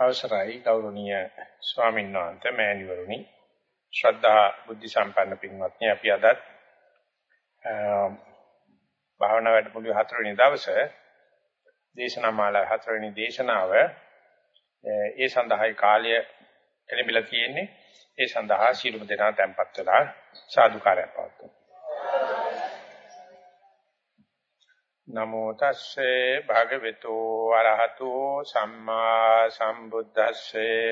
අවසරයි ගෞරවනීය ස්වාමීන් වහන්සේ මෑණිවරුනි. ශ්‍රද්ධා බුද්ධ සම්පන්න පින්වත්නි අපි අද භාවනා වැඩමුළුවේ හතරවෙනි දවසේ දේශනා මාලා හතරවෙනි දේශනාව ඒ සඳහායි කාලය එළඹිලා තියෙන්නේ. ඒ සඳහා සියලුම දෙනා tempත් වෙලා සාදුකාරයක් පවතුන නමෝ තස්සේ භගවතු අරහතෝ සම්මා සම්බුද්දස්සේ.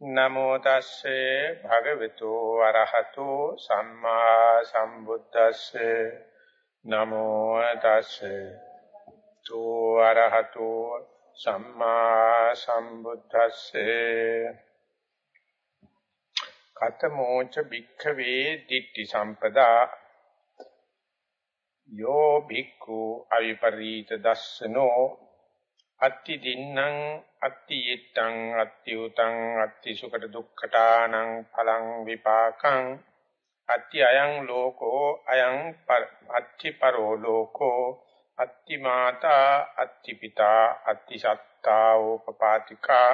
නමෝ තස්සේ භගවතු අරහතෝ සම්මා සම්බුද්දස්සේ. නමෝ තස්සේ තෝ අරහතෝ සම්මා සම්බුද්දස්සේ. කතමෝච භික්ඛවේ දිට්ඨි සම්පදා යෝ භික්ඛු අවිපරීත දස්සනෝ අත්ති දින්නම් අත්ති යිත්තං අත්ති උතං අත්ති සුකට දුක්ඛටානං පලං විපාකං අත්ති අයං ලෝකෝ අයං අත්ති පරෝ ලෝකෝ අත්ති මාතා අත්ති පිතා අත්ති සත්තා උපපාතිකා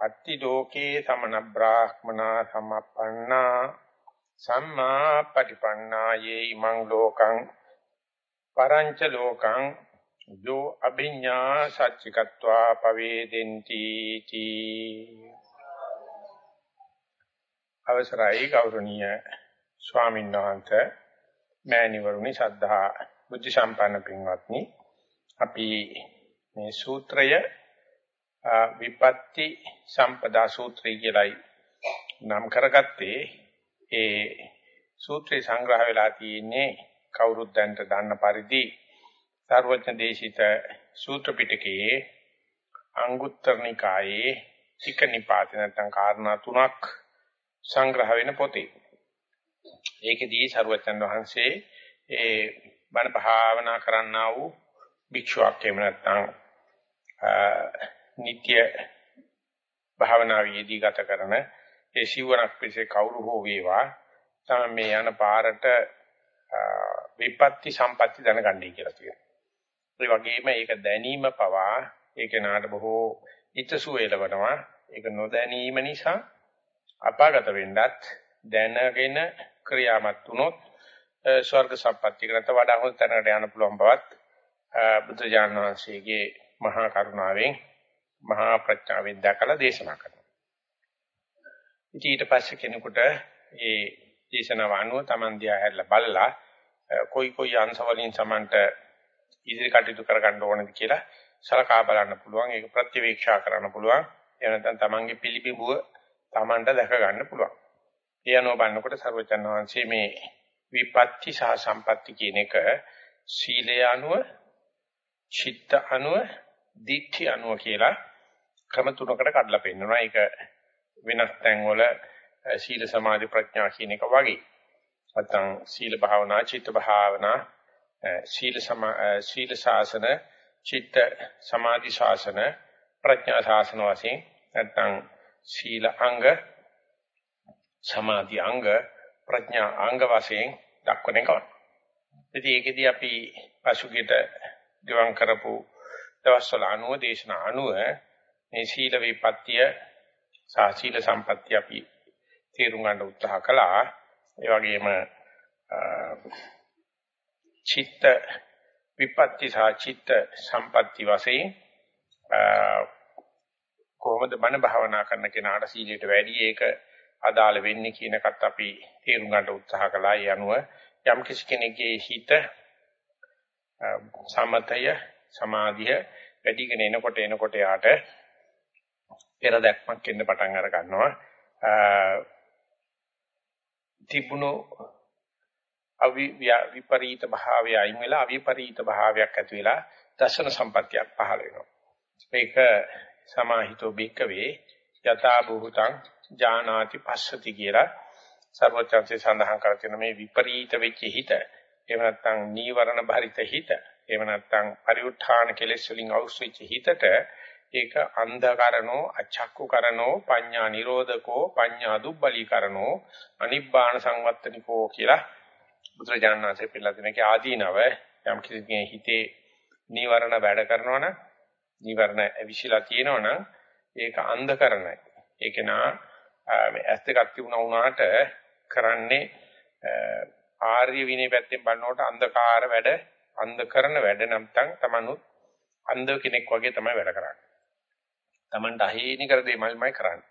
අත්ති ලෝකේ සමන බ්‍රාහ්මනා සමප්පන්නා සම්මා පටිපන්නා යේ ඉමං ලෝකං පරංච ලෝකං යෝ අභිඤ්ඤා සච්චිකत्वा පවේදෙන්ති තී. අවසරයි ගෞරවනීය ස්වාමීන් වහන්සේ මෑණිවරුනි සද්ධා බුද්ධ සම්පන්න පින්වත්නි. අපි මේ සූත්‍රය විපත්ති සම්පදා සූත්‍රය කියලායි නම් කරගත්තේ. ඒ සූත්‍රේ සංග්‍රහ වෙලා තියෙන්නේ කවුරුත් දැන්ට දන්න පරිදි සර්වඥ දේශිත සූත්‍ර පිටකයේ අංගුත්තර නිකායේ සික නිපාත නැත්නම් කාරණා තුනක් සංග්‍රහ වෙන පොතේ. ඒකෙදී සර්වඥන් වහන්සේ ඒ බණ භාවනා කරන්නා වූ භික්ෂුවක් එහෙම නැත්නම් නිත්‍ය භාවනාවේදී ගත කරන ඒ සිවණක් පිසේ කවුරු හෝ වේවා තමයි මේ යන පාරට විපත්ති සම්පatti දැනගන්නයි කියලා කියනවා. ඒ වගේම ඒක දැනීම පවා ඒක නාට බොහෝ හිතසුව එළවනවා. ඒක නොදැනීම නිසා අපාගත වෙන්නත් දැනගෙන ක්‍රියාමත් වුණොත් ස්වර්ග සම්පත්තියකට වඩා හොඳ තැනකට යන්න පුළුවන් බවත් බුදු ජානනාංශයේ මහා කරුණාවෙන් මහා ප්‍රඥාවෙන් දැකලා දේශනා කරනවා. ඉතින් ඊට පස්සේ කෙනෙකුට ඒ දේශනාව අනුව Taman දිහා හැරලා බලලා කොයි කොයි අංශ වලින් Tamanට ඉදිරි කටයුතු කරගන්න ඕනද කියලා සලකා බලන්න පුළුවන්. ඒක ප්‍රතිවීක්ෂා කරන්න පුළුවන්. එහෙම නැත්නම් Tamanගේ පිළිබිඹුව Tamanට දැක ගන්න පුළුවන්. ඒ අනුව බලනකොට සර්වචන් වහන්සේ මේ විපත්ති සහ සම්පatti කියන එක සීලය අනුව, චිත්ත අනුව, දිට්ඨි අනුව කියලා ක්‍රම තුනකට කඩලා පෙන්නනවා. ඒක වෙනස් තැන්වල සීල සමාධි ප්‍රඥා කියන එක වගේ. නැත්නම් සීල භාවනා, චිත්ත භාවනා, සීල සම සීල ශාසන, චිත්ත සමාධි ශාසන, ප්‍රඥා ශාසන වශයෙන් නැත්නම් සීල අංග, සමාධි අංග, ප්‍රඥා අංග වශයෙන් දක්වන එක. ඉතින් ඒකෙදී අපි පසුගියට ගවන් කරපු දවස්වල අනුව දේශනා අනුව මේ සීල විපත්‍ය සහ සීල සම්පත්‍ය අපි තේරුම් ගන්න උත්සාහ කළා. ඒ වගේම චිත්ත විපත්ති සහ චිත්ත සම්පatti වශයෙන් කොහොමද මන භාවනා කරන කෙනාට සීලයට වැඩි ඒක අදාළ වෙන්නේ කියන එකත් අපි තේරුම් ගන්න උත්සාහ කළා. ඒ අනුව යම් කිසි කෙනෙකුගේ හිත සමතය සමාධිය වැඩිගෙන එනකොට එනකොට යාට පෙර දැක්මක් එන්න පටන් අර ගන්නවා. තිබුණු අවි විපරීත භාවය අයින් වෙලා අවිපරීත භාවයක් ඇති වෙලා දර්ශන සම්පත්තියක් පහළ වෙනවා. මේක සමාහිතෝ බික්කවේ යථා භූතං ජානාති පස්සති කියලා සර්වචන්සේ සඳහන් කර තියෙන මේ විපරීත වෙච්ච හිත එහෙම නැත්නම් නීවරණ භරිත හිත එහෙම නැත්නම් පරිඋත්ථාන කෙලෙස් වලින් අවශ්‍යච්ච හිතට ඒක අන්ධකරණෝ අචක්කුකරණෝ පඤ්ඤා නිරෝධකෝ පඤ්ඤා දුබ්බලීකරණෝ අනිබ්බාන සංවත්තනිකෝ කියලා බුදුරජාණන් වහන්සේ පිළිලා දෙනකේ ආදීනව යම් කිසි හිතේ නීවරණ වැඩ කරනවනම් නීවරණ විශ්ිලා තියෙනවනම් ඒක අන්ධකරණයි. ඒක නා ඇස් දෙකක් තිබුණා වුණාට කරන්නේ ආර්ය විනය පැත්තෙන් බලනකොට අන්ධකාර වැඩ අන්ධ කරන වැඩ නැත්නම් තමනුත් අන්ධ කෙනෙක් වගේ තමයි වැඩ කරන්නේ. Tamanට අහේනි කර දෙමල්මයි කරන්නේ.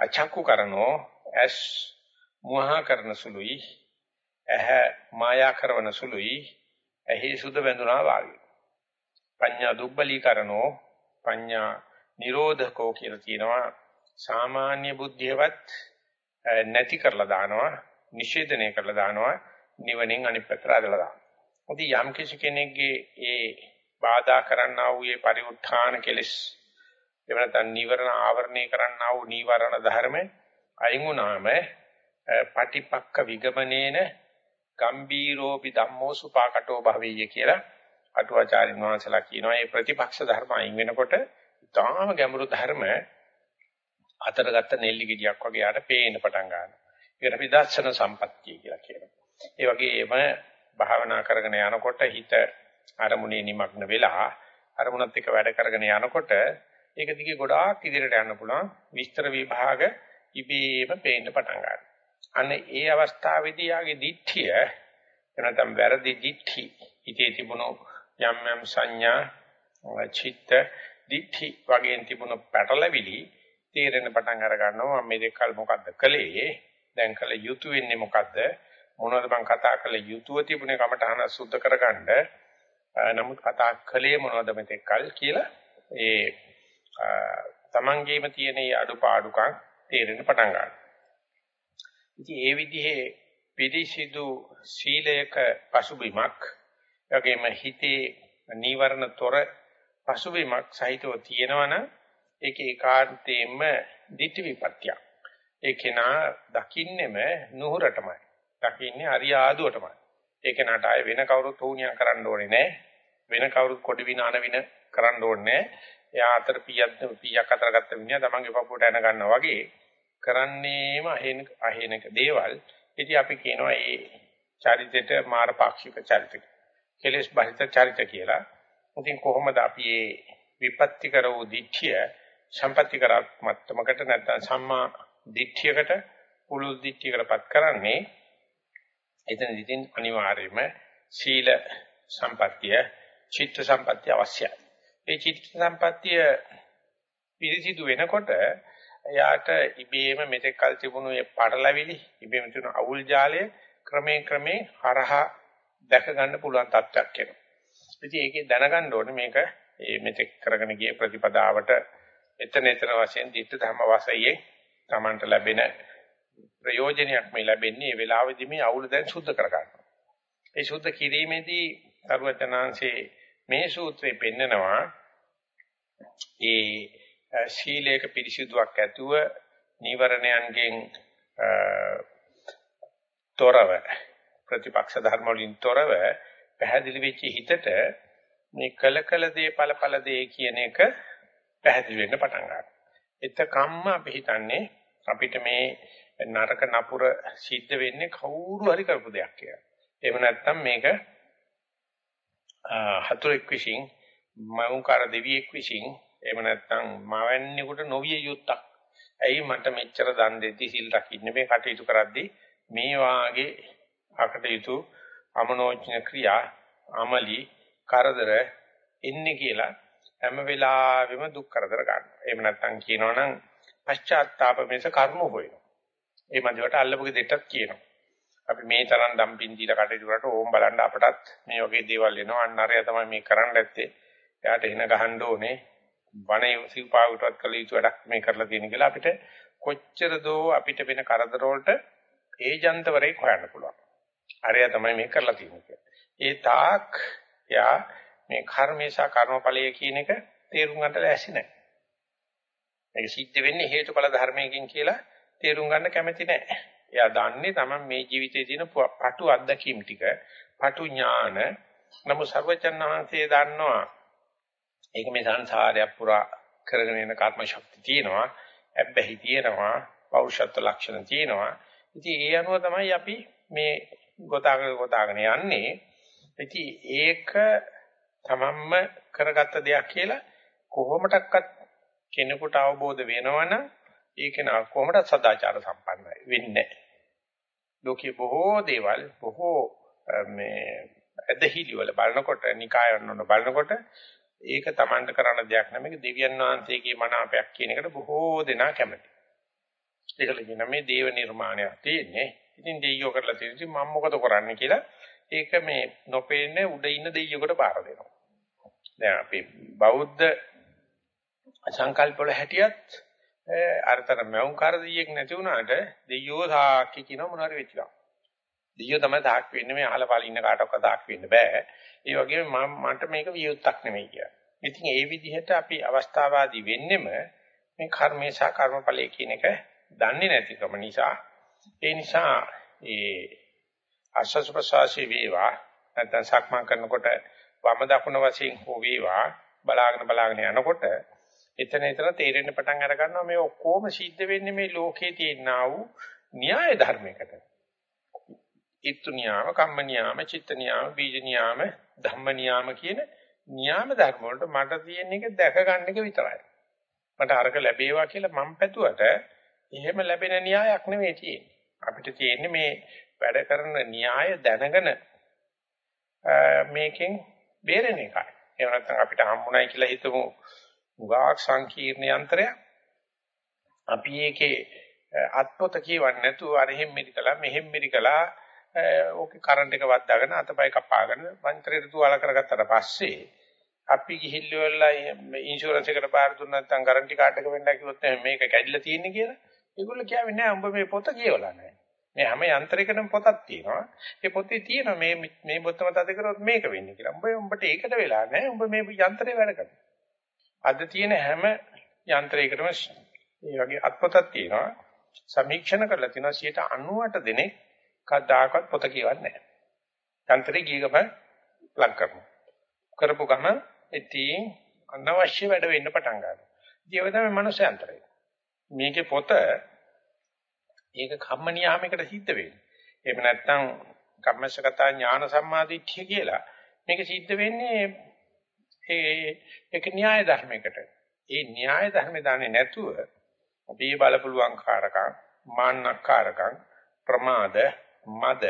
අචක්කු කරනෝ ඇස් මුවහා කරන සුළුයි ඇහැ මායා කරන සුළුයි ඇහි සුද වැඳුනා වාගේ. පඤ්ඤා දුබ්බලීකරණෝ පඤ්ඤා නිරෝධකෝ කියලා කියනවා සාමාන්‍ය බුද්ධියවත් නැති කරලා දානවා නිෂේධනය කරලා දානවා නිවනින් අනිත් පැත්තට අදලා දානවා. ඉතින් යම් කිසි කෙනෙක්ගේ ඒ බාධා කරන්නා වූ ඒ පරිඋත්ථාන කෙලෙස් එහෙම නැත්නම් නීවරණ ආවරණය කරන්නා වූ නීවරණ ධර්ම අයින් වුණාම පටිපක්ක විගමනේන ගම්බීරෝපි ධම්මෝ සුපාකටෝ භවෙය්‍ය කියලා අටුවාචාරින් වහන්සේලා කියනවා මේ ප්‍රතිපක්ෂ ධර්ම අයින් වෙනකොට තාම ගැඹුරු ධර්ම අතරගත්ත නෙල්ලි ගෙඩියක් වගේ යාට පේන්න පටන් ගන්නවා. ඒකට අපි දර්ශන සම්පත්තිය කියලා කියනවා. ඒ වගේම භාවනා කරගෙන යනකොට හිත අරමුණේ නිමග්න වෙලා අරමුණත් එක්ක වැඩ කරගෙන යනකොට ඒක දිගේ ගොඩාක් ඉදිරියට යන්න පුළුවන්. විස්තර විභාග ඉබේම පේන්න පටන් ගන්නවා. අන්න ඒ අවස්ථාවේදී යාගේ දිට්ඨිය එනතම් වැරදි දිට්ඨි ඉතේ තිබුණු යම් යම් සංඥා චිත්ත දිට්ඨි වගේ තිබුණු පැටලවිලි තේරෙන පටන් අර ගන්නවා. මම මේ දෙකල් මොකද්ද කළේ? දැන් කළ යුතු වෙන්නේ මොකද්ද? මොනවද මං කතා කළ යුතුව තිබුණේ? කමටහන සුද්ධ කරගන්න. නමුත් කතා කළේ මොනවද මෙතෙක්කල් කියලා ඒ තමන්ගේම තියෙන අඩුපාඩුකම් තේරෙන්න පටන් ගන්නවා ඉතින් ඒ විදිහේ පිරිසිදු සීලයක පසුබිමක් එවැගේම හිතේ නීවරණ තොර පසුබිමක් සහිතව තියෙනවනම් ඒක ඒකාන්තයෙන්ම ditthi vipatya. ඒ කෙනා දකින්නෙම නුහුරටමයි. දකින්නේ අරියාදුවටමයි. ඒ කෙනාට ආයේ වෙන කවුරුත් වුණියා කරන්න ඕනේ නැහැ. වෙන කවුරුත් කොඩි වින අන වින කරන්න ඕනේ නැහැ. එයා අතර පීයක් පීයක් අතර ගත්ත මිනිහා තමන්ගේ පපුවට එන ගන්නවා වගේ කරන්නේම අහෙන අහෙනක දේවල්. ඉතින් අපි කියනවා මේ චරිතෙට මාරපාක්ෂික චරිත. කෙලස් බහිත චරිත කියලා. ඉතින් කොහොමද අපි මේ විපත්ති කරවූ දිට්ඨිය සම්පත්‍ති කරක් මත්තමකට නැත්නම් සම්මා දිට්ඨියකට පුළුල් දිට්ඨියකටපත් කරන්නේ එතන ඉතින් අනිවාර්යයෙන්ම සීල සම්පත්තිය චිත්ත සම්පත්තිය අවශ්‍යයි. ඒ චිත්ත සම්පත්තිය පිරිසිදු වෙනකොට එයාට ඉබේම මෙතෙක් කල් තිබුණු ඒ පටලැවිලි ඉබේම තිබුණු අවුල් ජාලය ක්‍රමයෙන් ක්‍රමයෙන් හරහා දැක ගන්න පුළුවන් තත්ත්වයක් එනවා. ඉතින් ඒකේ දැනගන්න ඕනේ මේක මේ මෙතෙක් කරගෙන ගිය ප්‍රතිපදාවට එතන එතන වශයෙන් ධිට්ඨ ධම්ම වාසයේ Tamanට ලැබෙන ප්‍රයෝජනයක් මේ ලැබෙන්නේ මේ වෙලාවෙදි මේ අවුල දැන් සුද්ධ කර ගන්නවා. ඒ සුද්ධ කිරීමේදී සරුවචනාංශේ මේ සූත්‍රේ පෙන්නනවා ඒ ශීලයක පිරිසිදුවක් ඇතුව නීවරණයන්ගෙන් තොරව ප්‍රතිපක්ෂ ධර්ම වලින් තොරව පැහැදිලි වෙච්ච හිතට මේ කල කල දේ ඵල ඵල දේ කියන එක පැහැදිලි වෙන්න පටන් ගන්නවා. එතකම්ම අපි හිතන්නේ අපිට මේ නරක නපුර සිද්ධ වෙන්නේ කවුරු හරි කරපු දෙයක් කියලා. එහෙම නැත්නම් මේක හතුරෙක් විසින් මෞංකාර දෙවියෙක් විසින් එහෙම නැත්නම් මවන්නේකට නොවිය යුත්තක්. ඇයි මට මෙච්චර දන් දෙද්දි සිල් රකින්න මේ කටයුතු කරද්දි මේ වාගේ අකටයුතු අමනෝඥ ක්‍රියා අමලි කරදර එන්නේ කියලා හැම වෙලාවෙම දුක් කරදර ගන්න. එහෙම නැත්නම් කියනවනම් පශ්චාත්තාප මේස කර්ම හොයනවා. ඒ මන්දිවට අල්ලපු දෙටක් කියනවා. අපි මේ තරම් ඩම්පින් දීලා කටයුතු කරලා ඕම් බලන්න අපටත් මේ වගේ දේවල් එනවා. අන්න අරය තමයි මේ කරන්න ඇත්තේ. එයාට එන ගහන්න ඕනේ. වනේ සිව්පාවටවත් කළ යුතු වැඩක් මේ කරලා තියෙන කියලා අපිට කොච්චර දෝ අපිට වෙන කරදර වලට ඒජන්තවරේ හොයන්න පුළුවන්. අරය තමයි මේ කරලා තියෙන්නේ. ඒ තාක් යා මේ කර්මේශා කර්මඵලය කියන එක තේරුම් ගන්නට ලෑස්ති නැහැ. මේක සිද්ධ වෙන්නේ හේතුඵල ධර්මයකින් කියලා තේරුම් ගන්න කැමති නැහැ. එයා දන්නේ තමයි මේ ජීවිතයේ තියෙන පටු අත්දැකීම් ටික, පටු ඥාන. නමුත් සර්වචන්නාංශයේ දන්නවා ඒක මේ සංසාරයක් පුරා කරගෙන යන කර්ම ශක්තිය තියෙනවා, ඇබ්බැහි තියෙනවා, පෞරුෂත්ව ලක්ෂණ තියෙනවා. ඉතින් ඒ අනුව තමයි අපි මේ ගොතාගෙන ගොතාගෙන යන්නේ. ඉතින් ඒක තමන්ම කරගත්ත දෙයක් කියලා කොහොමඩක්වත් කෙනෙකුට අවබෝධ වෙනවනම් ඒක නා කොහොමද සදාචාර සම්පන්නයි වෙන්නේ ලෝකේ බොහෝ දේවල් බොහෝ මේ ඇදහිලි වල බලනකොට නිකායන් වල බලනකොට ඒක Tamanට කරන්න දෙයක් නෙමෙයි දෙවියන් වහන්සේගේ මනාපයක් කියන එකට බොහෝ දෙනා කැමති. ඒකල කියන මේ දේව නිර්මාණයක් තියෙන්නේ. ඉතින් දෙයියෝ කරලා තියෙන්නේ මම මොකද කරන්නේ කියලා ඒක මේ නොපෙන්නේ උඩ ඉන්න දෙයියෙකුට බාර දෙනවා. දැන් අපි බෞද්ධ සංකල්ප වල හැටියත් අරතර මෞංකාර දෙයියෙක් නැති වුණාට දෙයියෝ සාක්ෂි කියන මොනවාරි වෙච්ච ගමන්. දෙයියෝ තමයි සාක්ෂි වෙන්නේ මේ අහලපාල ඉන්න කාටවත් සාක්ෂි වෙන්න බෑ. ඒ වගේම මට මේක වියුත්තක් නෙමෙයි කියලා. ඉතින් ඒ විදිහට අපි අවස්ථාවාදී වෙන්නෙම මේ කර්මේ සහ කර්මඵලයේ කියන එක දන්නේ නැතිකම නිසා ඒ නිසා ඒ ආශස් ප්‍රසවාසී වේවා නැත්නම් සක්මන් කරනකොට වම දකුණ වශයෙන් හෝ වේවා බලාගෙන බලාගෙන යනකොට එතන එතන තේරෙන්න පටන් අර ගන්නවා මේ ඔක්කොම සිද්ධ වෙන්නේ මේ ලෝකේ තියෙනා වූ න්‍යාය ධර්මයකට. ඉත්තු නියාම, කම්ම නියාම, චිත්ත නියාම, බීජ නියාම, ධම්ම නියාම කියන නියාම ධර්ම වලට මට තියෙන එක දැක ගන්න එක විතරයි. මට අරක ලැබේවා කියලා මම පැතුවට එහෙම ලැබෙන න්‍යායක් නෙවෙයි තියෙන්නේ. අපිට තියෙන්නේ මේ වැඩ කරන න්‍යාය දැනගෙන මේකෙන් බේරෙන එකයි. එහෙම නැත්නම් අපිට හම්බුනායි කියලා හිතමු උගාක් සංකීර්ණ යන්ත්‍රයක්. අපි ඒකේ අත්පොත කියවන්නේ නැතුව අරහෙම් මිරිකලා මෙහෙම් මිරිකලා ඕකේ කරන්ට් එක වද්දාගෙන අතපය කපාගෙන මන්ත්‍රයට තුවාල කරගත්තට පස්සේ අපි ගිහිල්ලා ඉන්ෂුරන්ස් එකට බාර දුන්නා නැත්නම් ගාරන්ටි කාඩ් එක වෙන්න කිව්වොත් මේක කැඩිලා තියෙන්නේ කියලා. ඒගොල්ලෝ කියන්නේ නෑ උඹ මේ පොත කියවලා නෑ. මේ හැම යන්ත්‍රයකටම පොතක් තියෙනවා. ඒ පොතේ තියෙනවා මේ මේ බොත්තම තද කරොත් මේක වෙන්නේ කියලා. උඹ උඹට ඒකට වෙලා නෑ. උඹ මේ යන්ත්‍රේ වැඩ කරනවා. අද තියෙන හැම යන්ත්‍රයකටම මේ වගේ අත්පොතක් තියෙනවා. සමීක්ෂණ කරලා තියෙනවා 98 දෙනෙක් කවදාකවත් පොත කියවන්නේ නැහැ. යන්ත්‍රේ ගියගම ප්ලග් කරනවා. කරපු ගම ඉතින් අනවශ්‍ය වැඩ වෙන්න පටන් ගන්නවා. ඉතින් ඒක තමයි මනුස්ස යන්ත්‍රය. මේකේ පොත ඒක කම්ම නියාමයකට සිද්ධ වෙන්නේ. එහෙම නැත්නම් කම්මසගතා ඥාන සම්මාදිට්ඨිය කියලා. මේක සිද්ධ වෙන්නේ ඒ ඒක න්‍යාය ධර්මයකට. ඒ න්‍යාය ධර්ම දන්නේ නැතුව අපි බලපුලුවන් කාරකම්, මාන්නකාරකම්, ප්‍රමාද, මද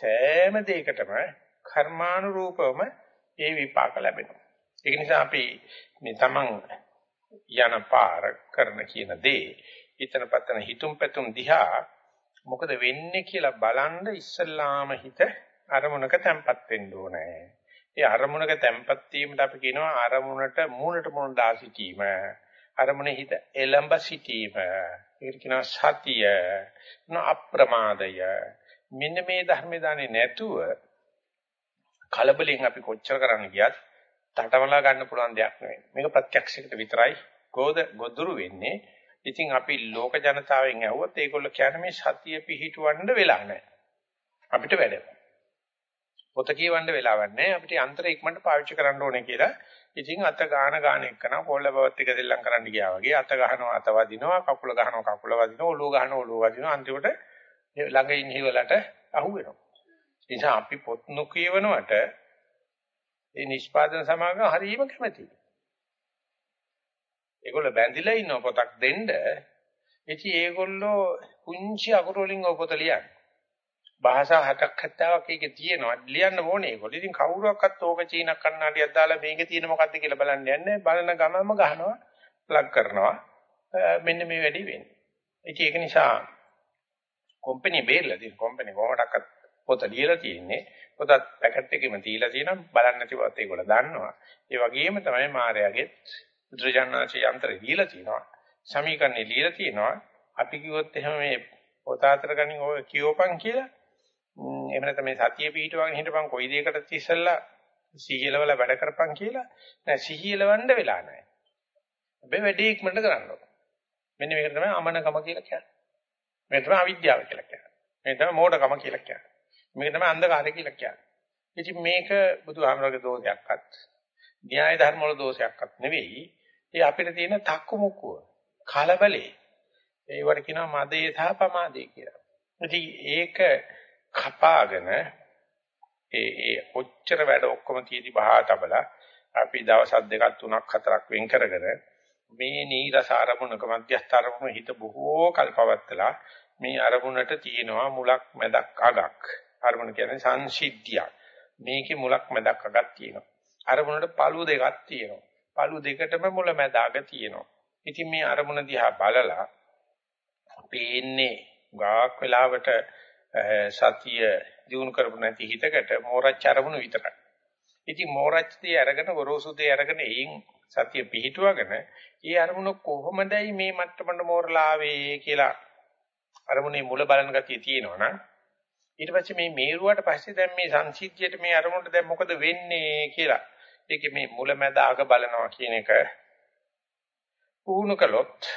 සෑම දෙයකටම කර්මානුරූපවම ඒ විපාක ලැබෙනවා. ඒක නිසා අපි මේ තමන් යන පාර කරන කියන දේ හිතන පතන හිතුම් පැතුම් දිහා මොකද වෙන්නේ කියලා බලන්න ඉස්සල්ලාම හිත අරමුණක තැම්පත් වෙන්න ඕනේ. ඒ අරමුණක තැම්පත් වීමට අපි කියනවා අරමුණට මූණට මූණ දා සිටීම. අරමුණේ හිත එළඹ සිටීම. ඒකට කියනවා සතිය. අප්‍රමාදය. මෙන්න මේ ධර්ම දාන්නේ නැතුව කලබලෙන් අපි කොච්චර කරන්න ගියත් තටමලා ගන්න පුළුවන් දෙයක් නෙවෙයි. මේක ප්‍රත්‍යක්ෂයකට විතරයි ගෝද ගොදුරු වෙන්නේ. ඉතින් අපි ලෝක ජනතාවෙන් ඇහුවොත් ඒගොල්ලෝ කියන්නේ මේ සතිය පිහිටවන්න වෙලා නැහැ. අපිට වැඩ. පොත කියවන්න වෙලාවක් නැහැ. අපිට යන්ත්‍ර ඉක්මනට පාවිච්චි කරන්න ඕනේ කියලා. ඉතින් අත ගාන ගාන එක්කන පොල්ල බවත් එක දෙල්ලම් කරන්න ගියා වගේ අත ගහනවා අත වදිනවා කකුල ගහනවා කකුල වදිනවා ඔළුව ගහනවා ඔළුව වදිනවා අන්තිමට ළඟ ඉන්න හිවලට අහු වෙනවා. ඒ නිසා අපි පොත් නොකියවනවට ඒ නිෂ්පාදන සමාගම හරීම කැමැතියි. ඒගොල්ලෝ බැඳිලා ඉන්න පොතක් දෙන්න. ඉතින් ඒගොල්ලෝ පුංචි අකුරු වලින් ඔය පොත ලියන්නේ. භාෂා හතක් හතක් එකේ තියෙනවා. ලියන්න ඕනේ ඒගොල්ලෝ. ඉතින් කවුරුවක්වත් ඕක චීන කන්නාඩියක් දාලා මේකේ තියෙන මොකද්ද කියලා බලන්න යන්නේ. බලන ගමම ගහනවා, ප්ලග් කරනවා. මෙන්න මේ වැඩි වෙන්නේ. ඉතින් ඒක නිසා කම්පැනි බේරලා තියෙන කම්පැනි කොහොමඩක්වත් පොත ලියලා තියෙන්නේ පොතත් පැකට් එකෙම තියලා තියෙනවා බලන්න නැතිවත් ඒගොල්ලෝ දන්නවා ඒ වගේම තමයි මායාගේ බුදුරජාණන්සේ යන්ත්‍රය ලියලා තියෙනවා සමීකරණේ ලියලා තියෙනවා අපි කිව්වොත් එහෙම මේ පොත අතර ගනින් ඔය කියෝපන් කියලා එහෙම නැත්නම් මේ සතිය පිටවගෙන හිටපන් කොයි දෙයකටද ඉස්සෙල්ලා සිහියලවල වැඩ කරපන් කියලා නෑ සිහියලවන්න වෙලා නෑ හැබැයි වැඩි ඉක්මනට කරන්න ඕන මෙන්න මේක තමයි අමනකම කියලා කියන්නේ මේ තමයි අවිද්‍යාව කියලා කියන්නේ. මේ තමයි මෝඩකම කියලා කියන්නේ. මේක තමයි අන්ධකාරය කියලා කියන්නේ. ඉතින් මේක බුදුහාමරගේ දෝෂයක්වත්, න්‍යාය ධර්ම වල දෝෂයක්වත් නෙවෙයි. ඒ අපිට තියෙන තක්කු මුක්කුව, කලබලේ. ඒවට කියනවා මදේ සහ පමාදේ කියලා. ඉතින් ඒක කපාගෙන ඒ ඒ ඔච්චර වැඩ ඔක්කොම තියදී බහා තබලා අපි දවස් දෙකක් තුනක් හතරක් වෙන් කරගෙන මේ නීරස අරමුණක මධ්‍යස්ථ අරමුණ හිත බොහෝ කල්පවත්තලා මේ අරමුණට තියෙනවා මුලක් මැදක් අගක්. අරමුණ කියන්නේ සංසිද්ධියක්. මේකේ මුලක් මැදක් අගක් තියෙනවා. අරමුණට පළු දෙකක් තියෙනවා. පළු දෙකටම මුල මැද අග තියෙනවා. ඉතින් මේ අරමුණ දිහා බලලා පේන්නේ ගාක් වෙලාවට සතිය දිනු කරපු නැති හිතකට මෝරච්ච අරමුණු විතරයි. ඉතින් මෝරච්චදී අරගෙන ගොරෝසුදී අරගෙන එයින් සතිය පිහිටුවගෙන ඒ අරමුණ කොහොමදයි මේ මට්ටමට මෝරලා ආවේ කියලා අරමුණේ මුල බලන ගතිය තියෙනවනම් ඊට පස්සේ මේ මේරුවාට පස්සේ දැන් මේ සංසිද්ධියට මේ අරමුණට දැන් මොකද වෙන්නේ කියලා ඒකේ මේ මුල මැද අග බලනවා කියන එක පුහුණු කළොත්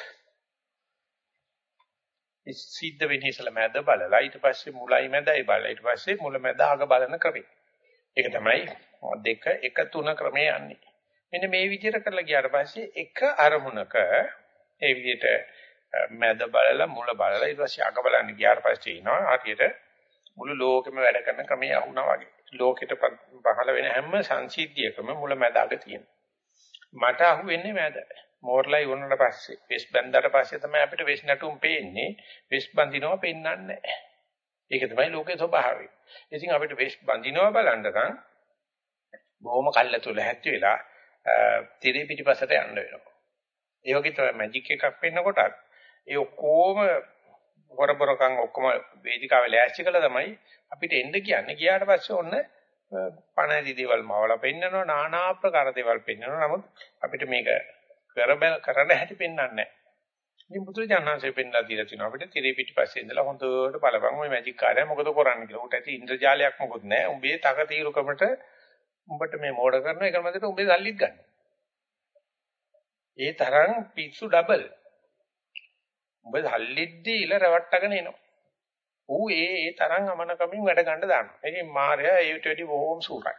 සිද්ධ වෙන්නේ ඉස්සල මැද බලලා ඊට පස්සේ මුලයි මැදයි බලලා ඊට පස්සේ මුල මැද අග බලන ක්‍රමය. ඒක තමයි දෙක එක තුන ක්‍රමේ යන්නේ. මෙන්න මේ විදිහට කරලා ගියාට පස්සේ එක අරමුණක ඒ විදිහට මැද බලලා මුල බලලා ඊට පස්සේ අග බලන්න ගියාට පස්සේ ඉනවා හරියට මුළු ලෝකෙම වැඩ කරන ක්‍රමය වුණා වගේ. ලෝකෙට පහළ වෙන හැම සංසිද්ධියකම මුල මැද අග තියෙනවා. මට අහු වෙන්නේ මැද. මෝර්ලයි වුණාට පස්සේ වෙස් බැන්දාට පස්සේ තමයි අපිට වෙස් නැටුම් පේන්නේ. වෙස් බඳිනවා පෙන්වන්නේ නැහැ. ඒක තමයි ලෝකේ ස්වභාවය. ඉතින් අපිට වෙස් බඳිනවා බලන්න නම් බොහොම කල්ලාතුල හැත්ති වෙලා තිරේ පිටිපසට යන්න වෙනවා. ඒ වගේ තමයි මැජික් එකක් වෙන්නකොටත් ඒ ඔක්කොම හොරබරකම් ඔක්කොම වේදිකාවේ ලෑස්ති කළා තමයි අපිට එන්න කියන්නේ. ගියාට පස්සේ ඔන්න පණදි දේවල් මවලා පෙන්නනවා নানা ආකාර දේවල් පෙන්නනවා. නමුත් අපිට මේක කරබන කරන හැටි පෙන්වන්නේ නැහැ. ඉතින් බුදුරජාණන්සේ පෙන්ලා දීලා තිනවා අපිට තිරේ පිටිපස්සේ ඉඳලා හොඳට බලපන් ওই මැජික් කාර්යය මොකද කරන්නේ කියලා. උට ඇති ඉන්ද්‍රජාලයක් මොකොත් නැහැ. උඹේ තක තීරුකමට උඹට මේ මෝඩ කරන එක මැදට උඹේ සල්ලිත් ගන්න. ඒ තරම් පිස්සු ඩබල්. උඹ සල්ලිත් දීලා රවට්ටගෙන එනවා. ඌ ඒ ඒ තරම් අමනකමින් වැඩ ගන්න දානවා. ඒකේ මායя ඒට වැඩි බොහොම සූරයි.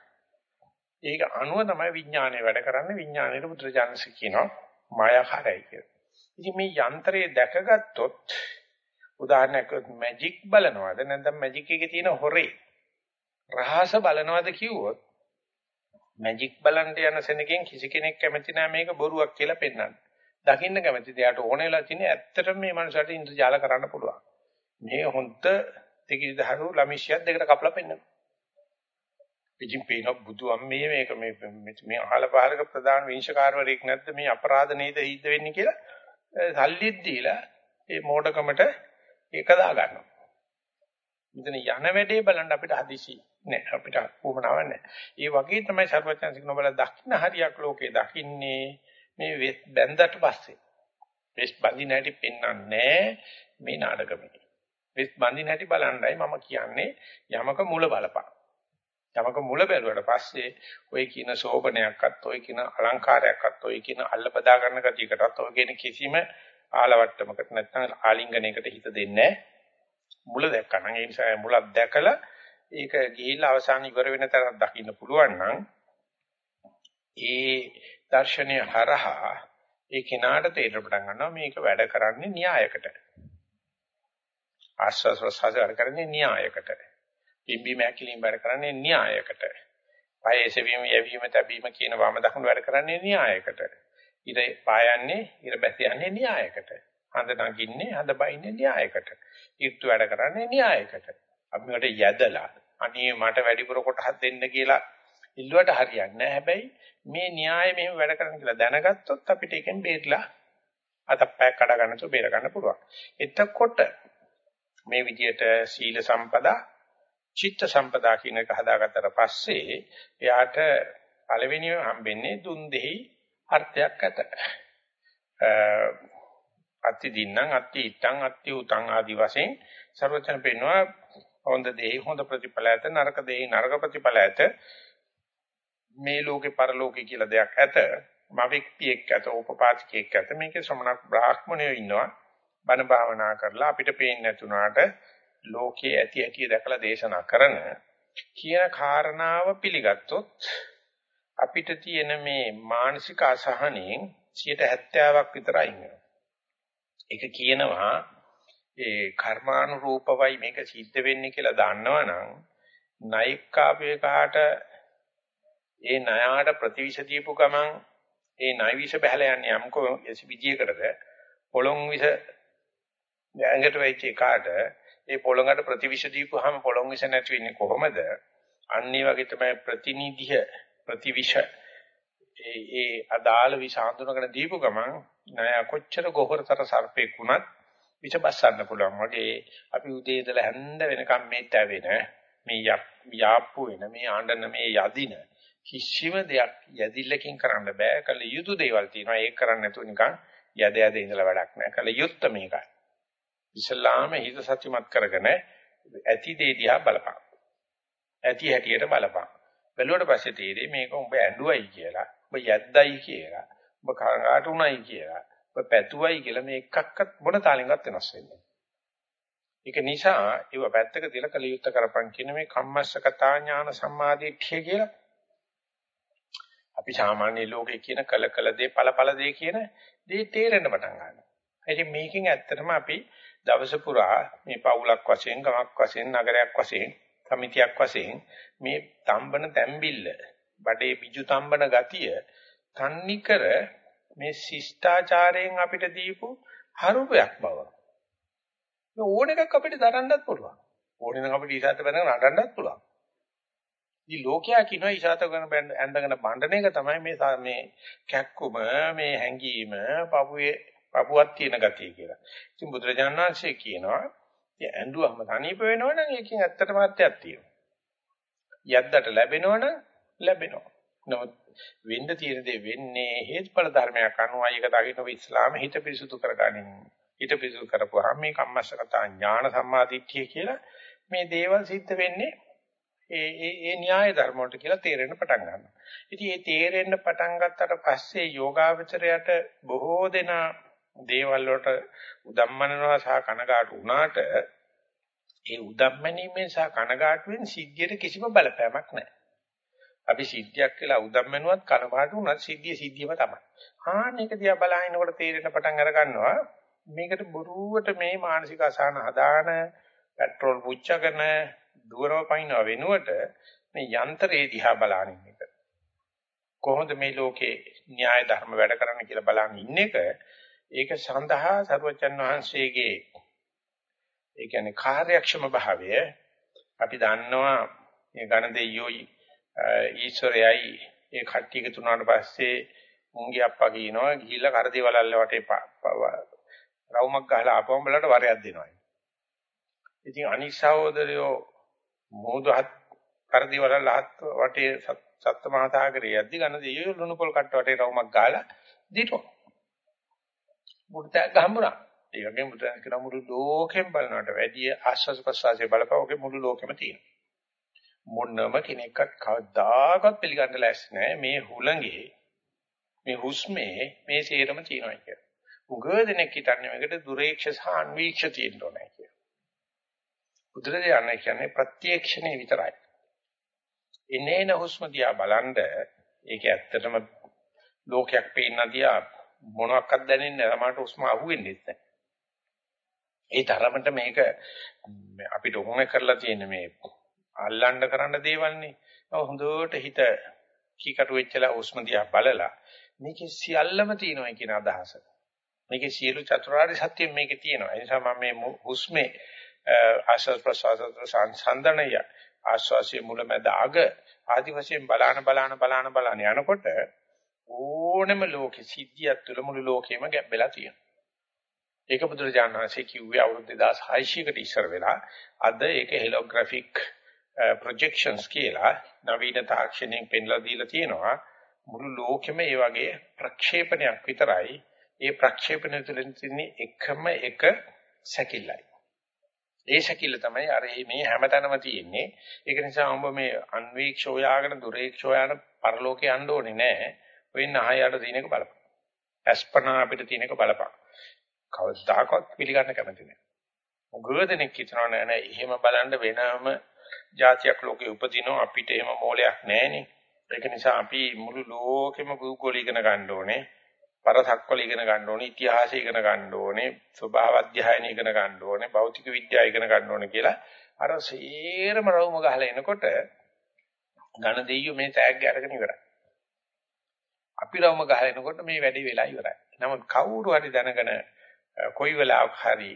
ඒක අනුව තමයි විඥානය වැඩ කරන්නේ විඥානයේ පුත්‍රජානස කියනවා මායාකාරයි කියලා. ඉතින් මේ යන්ත්‍රය දැකගත්තොත් උදාහරණයක් මැජික් බලනවාද නැත්නම් මැජික් එකේ තියෙන හොරේ රහස බලනවාද කිව්වොත් මැජික් බලන්න යන සෙනගෙන් කිසි කෙනෙක් කැමති නැහැ මේක බොරුවක් කියලා පෙන්වන්න. දකින්න කැමති දෙයට ඕනෙලා තියෙන ඇත්තටම මේ මනුස්සයාට ඉන්ද්‍රජාල කරන්න පුළුවන්. මේ හොන්ත දෙකිදහරු ළමිෂියක් දෙකට කපලා පෙන්වනවා. ඉතින් පේන බුදු අම්මේ මේක මේ මේ අහල පහලක ප්‍රධාන විංශකාරවරයෙක් නැද්ද මේ අපරාධ නේද හිද්ද වෙන්නේ කියලා සල්ලිත් දීලා ඒ මෝඩකමට ඒක දා ගන්නවා. මෙතන යන වැඩේ බලන්න අපිට හදිසි නෑ අපිට උවමනාවක් නෑ. ඒ වගේ තමයි සර්වඥාන්සික නොබල දකින්න හරියක් ලෝකේ දකින්නේ මේ බැන්දට පස්සේ. වෙස් බඳින හැටි පෙන්වන්නේ මේ නාටකමේ. වෙස් බඳින හැටි බලන්නයි මම කියන්නේ යමක මුල බලපන්. යමක මුල බැලුවට පස්සේ ඔය කියන සෝබනයක්වත් ඔය කියන අලංකාරයක්වත් ඔය කියන අල්ලපදා ගන්න ගතියකටත් ඔය කියන කිසිම ආලවට්ටමකට නැත්නම් ආලිංගනයකට හිත දෙන්නේ මුල දැක්කනම් ඒ නිසා මුලක් දැකලා ඒක ගිහිල්ලා අවසාන ඉවර වෙන තරම් දකින්න පුළුවන් නම් ඒ දර්ශනය හරහා ඒ කිනාට තේරෙන්න පටන් ගන්නවා මේක වැඩ කරන්නේ න්‍යායකට. ආස්වාස් ප්‍රසආස වැඩ කරන්නේ න්‍යායකට. පිම්බීම හැකිලිම වැඩ කරන්නේ න්‍යායකට. පය එසවීම යැවීම තැබීම කියන වම දකුණු වැඩ කරන්නේ න්‍යායකට. ඉර පායන්නේ ඉර බැසියන්නේ න්‍යායකට. හඳ නගින්නේ හඳ බයින්නේ න්‍යායකට. ඊර්තු වැඩ කරන්නේ න්‍යායකට. අපි මේකට යදලා අනේ මට වැඩිපුර කොටහක් දෙන්න කියලා ඉල්ලුවට හරියන්නේ නැහැ. හැබැයි මේ න්‍යාය මෙහෙම වැඩ කරන්න කියලා දැනගත්තොත් අපිට එකෙන් බේරලා අතප්පයක් කඩ ගන්න තු බේර ගන්න පුළුවන්. එතකොට මේ විදිහට සීල සම්පදා චිත්ත සම්පදා කියන එක හදාගත්තට පස්සේ එයාට පළවෙනිව හම්බෙන්නේ දුන් දෙහි අර්ථයක් ඇත. අත්ති දින්නම් අත්ති ඉත්තං අත්ති උතං ආදි වශයෙන් සර්වචන පෙන්නවා හොඳ දෙහි හොඳ ප්‍රතිඵල ඇත නරක දෙහි නරක ප්‍රතිඵල ඇත. මේ ලෝකේ පරලෝකේ කියලා දෙයක් ඇත. මවික් පියෙක් ඇත උපපාතිකයෙක් ඇත. මේකේ ශ්‍රමණක් බ්‍රාහ්මණයෝ ඉන්නවා. බණ භාවනා කරලා අපිට පේන්නේ නැතුණාට ලෝකයේ ඇති ඇති දැකලා දේශනා කරන කියන කාරණාව පිළිගත්තොත් අපිට තියෙන මේ මානසික අසහනෙන් 70ක් විතර අයින් වෙනවා. ඒක කියනවා ඒ කර්මානුරූපවයි මේක සිද්ධ වෙන්නේ කියලා දන්නවනම් ණයික්කාපේ කාට ඒ ණයාට ප්‍රතිවිෂ දීපු ගමන් ඒ නයි විෂ බහැලා යන්නේ යම්කෝ විදියකටද පොළොන් විෂ ඇඟට වෙච්ච එකාට ඒ පොළොංගට ප්‍රතිවිෂ දීපුවාම පොළොන් විෂ නැති වෙන්නේ කොහොමද? අන්න ඒ වගේ තමයි ප්‍රතිනිධිය ප්‍රතිවිෂ. ඒ ඒ අදාළ විෂ හඳුනගෙන දීපු ගමන් නය කොච්චර ගොහරතර සර්පෙක් වුණත් විෂ බස්සන්න පුළුවන්. වගේ අපි උදේ ඉඳලා හැන්ද වෙනකම් මේ තැවෙන මේ යාප්පු වෙන මේ ආඬන මේ යදින කිසිම දෙයක් යදිල්ලකින් කරන්න බෑ. කල යුතු දේවල් තියෙනවා. ඒක කරන්න නැතුව නිකන් යද යද ඉඳලා වැඩක් නෑ. කල යුත්ත මේකයි. ඉස්ලාම හිත සත්‍යමත් කරගෙන ඇති දේ දිහා බලපං ඇති හැටියට බලපං බැලුවට පස්සේ තේරෙයි මේක උඹ ඇඬුවයි කියලා උඹ යද්දයි කියලා උඹ කනගාටු උණයි කියලා උඹ පැතුවයි කියලා මේ එකක්වත් මොන තාලෙන්වත් වෙනස් වෙන්නේ ඒක නිසා ඒව පැත්තක තියලා කලියුත් කරපන් කියන මේ කම්මස්සකතා ඥාන සම්මාදිට්ඨිය කියලා. අපි සාමාන්‍ය ලෝකේ කියන කල කල දේ ඵල ඵල දේ කියන දේ තේරෙන්න පටන් ගන්නවා. ඉතින් මේකෙන් ඇත්තටම අපි දවස පුරා මේ පවුලක් වශයෙන්, ගමක් වශයෙන්, නගරයක් වශයෙන්, සමිතියක් වශයෙන් මේ තම්බන තැම්බිල්ල, බඩේ පිජු තම්බන ගතිය තන්නිකර මේ ශිෂ්ටාචාරයෙන් අපිට දීපු හරුපයක් බව. ඕන එකක් අපිට දරන්නත් පුළුවන්. ඕනේ නම් අපිට ඊසත් බඳගෙන නටන්නත් පුළුවන්. ඉතින් ලෝකයා කියනවා ඊසත් කරන ඇඳගෙන බණ්ඩන එක තමයි මේ මේ කැක්කුම මේ හැංගීම පපුවේ පපුවක් තියෙන ගතිය කියලා. ඉතින් බුදුරජාණන් වහන්සේ කියනවා ඉතින් ඇඬුවම තනීප වෙනවනම් ඒකෙන් ඇත්තටම අත්‍යක් තියෙනවා. යද්දට ලැබෙනවනම් ලැබෙනවා. නමුත් වෙන්න තියෙන දේ වෙන්නේ හේතුඵල ධර්මයක් අනුවයි ඒක දකින්න ඉස්ලාම හිත පිරිසුදු කරගනින්. හිත පිරිසුදු කරපුවාම මේ කම්මස්සගත ඥාන සම්මාදිට්ඨිය කියලා මේ දේවල් සිද්ධ වෙන්නේ ඒ ඒ ඒ න්‍යාය ධර්ම වලට කියලා තේරෙන්න පටන් ගන්නවා. ඉතින් මේ තේරෙන්න පටන් ගත්තට පස්සේ යෝගාවචරයට බොහෝ දෙනා දේවල් වලට උදම්මනනවා සහ කනගාටු වුණාට ඒ උදම්මනීමෙන් සහ කනගාටුවෙන් සිද්ධියට කිසිම බලපෑමක් නැහැ. අපි සිද්ධියක් කියලා උදම්මනුවත් කනගාටු වුණත් සිද්ධිය සිද්ධියම තමයි. හාන එක දිහා බලහිනකොට තේරෙන පටන් අර ගන්නවා මේකට බොරුවට මේ මානසික අසහන හදාන පෙට්‍රෝල් පුච්චගෙන දුරව පයින්ව වෙනුවට මේ යන්ත්‍රයේ දිහා බලනින් එක. කොහොමද මේ ලෝකේ න්‍යාය ධර්ම වැඩ කරන්න කියලා බලන් ඉන්න එක ඒක සඳහා සරුවචන් වහන්සේගේ ඒ කියන්නේ කාර්යක්ෂම භාවය අපි දන්නවා මේ ඝන දෙයියෝයි ඊශ්වරයයි ඒ කට්ටිය එකතු වුණාට පස්සේ මුංගි අප්පා කියනවා ගිහිල්ලා කරදී වලල්ල වටේ රවුමක් ගහලා ආපුවම බලට වරයක් දෙනවා. ඉතින් අනිත් සහෝදරයෝ මොහොත කරදී වලල්ල හත් වටේ සත්ත්ව මහාසාගරයේ යද්දි ඝන දෙයියෝ ලුණු පොල් කට්ට වටේ රවුමක් ගහලා දිටුවා. මුඩතක් හම්බුණා. ඒ වගේම බුදුන් කියන මුළු ලෝකෙම බලනවට වැඩිය ආස්වාද ප්‍රසවාසයේ බලපෑවගේ මුළු ලෝකෙම තියෙනවා. මොන්නම කෙනෙක්වත් කවදාකවත් පිළිගන්න ලැස්ති නැහැ මේ හුළඟේ මේ හුස්මේ මේ සේරම තියෙනවා කියලා. උගදෙනෙක් හිතන්නේ මේකට දුරේක්ෂ සහ අන්වීක්ෂ තියෙන්න ඕනේ කියලා. බුදුරජාණන් කියන්නේ ප්‍රත්‍යක්ෂණේ විතරයි. එනේන හුස්ම දිහා බලනද ඒක ඇත්තටම ලෝකයක් පේන්න දිහා මොනවත් දැනෙන්නේ නැහැ. සමහරට උස්ම අහුවෙන්නේ නැහැ. ඒ තරමට මේක අපිට උගම කරලා තියෙන මේ අල්ලන්න කරන්න දේවල්නේ. හොඳට හිත කීකට වෙච්චලා උස්ම දිහා බලලා මේකේ සියල්ලම තියෙනවා කියන අදහස. මේකේ සියලු චතුරාර්ය සත්‍ය මේකේ තියෙනවා. ඒ නිසා මම මේ හුස්මේ ආශ්වාස ප්‍රශ්වාස සංසන්දනය ආශ්වාසයේ මුලමැද අග ආදි වශයෙන් බලාන බලාන බලාන බලාන යනකොට ඕනම ලෝකෙ සිද්ධියක් තුළ මුළු ලෝකෙම ගැඹෙලා තියෙනවා. ඒක බුදුරජාණන් වහන්සේ කිව්වේ අවුරුදු 2600කට ඉස්සර වෙලා අද ඒක හෙලෝග්‍රැෆික් ප්‍රොජෙක්ෂන්ස් කියලා නවීන තාක්ෂණයෙන් පෙන්ලා දීලා තියෙනවා. මුළු ලෝකෙම මේ වගේ ප්‍රක්ෂේපණයක් විතරයි. ඒ ප්‍රක්ෂේපණය තුළින් තියෙන්නේ එකම එක සැකිල්ලයි. ඒ සැකිල්ල තමයි අර මේ හැමතැනම තියෙන්නේ. ඒක නිසා ඔබ මේ අන්වීක්ෂෝ යාගෙන දුරේක්ෂෝ යන පරලෝකේ යන්න ඕනේ නැහැ. වෙන්න ආයයට තියෙන එක බලපන්. අස්පනා අපිට තියෙන එක බලපන්. කවදාකවත් පිළිගන්න කැමති නෑ. මොගදෙනෙක් හිතනවා නෑ නෑ එහෙම බලන්න වෙනම જાතියක් ලෝකේ උපදිනවා අපිට එහෙම මෝලයක් නෑනේ. ඒක නිසා අපි මුළු ලෝකෙම භූගෝල ඉගෙන ගන්න ඕනේ. පරසක්වල ඉගෙන ගන්න ඕනේ, ඉතිහාසය ඉගෙන ගන්න ඕනේ, ස්වභාව අධ්‍යයනය ඉගෙන ගන්න ඕනේ, භෞතික විද්‍යාව ඉගෙන ගන්න ඕනේ කියලා අර සේරම රවුම ගහලා එනකොට ඝන දෙයියෝ මේ තෑග්ග අරගෙන ඉවරයි. අපි රවුම ගහනකොට මේ වැඩේ වෙලා ඉවරයි. නමුත් කවුරු හරි දැනගෙන කොයි වෙලාවක හරි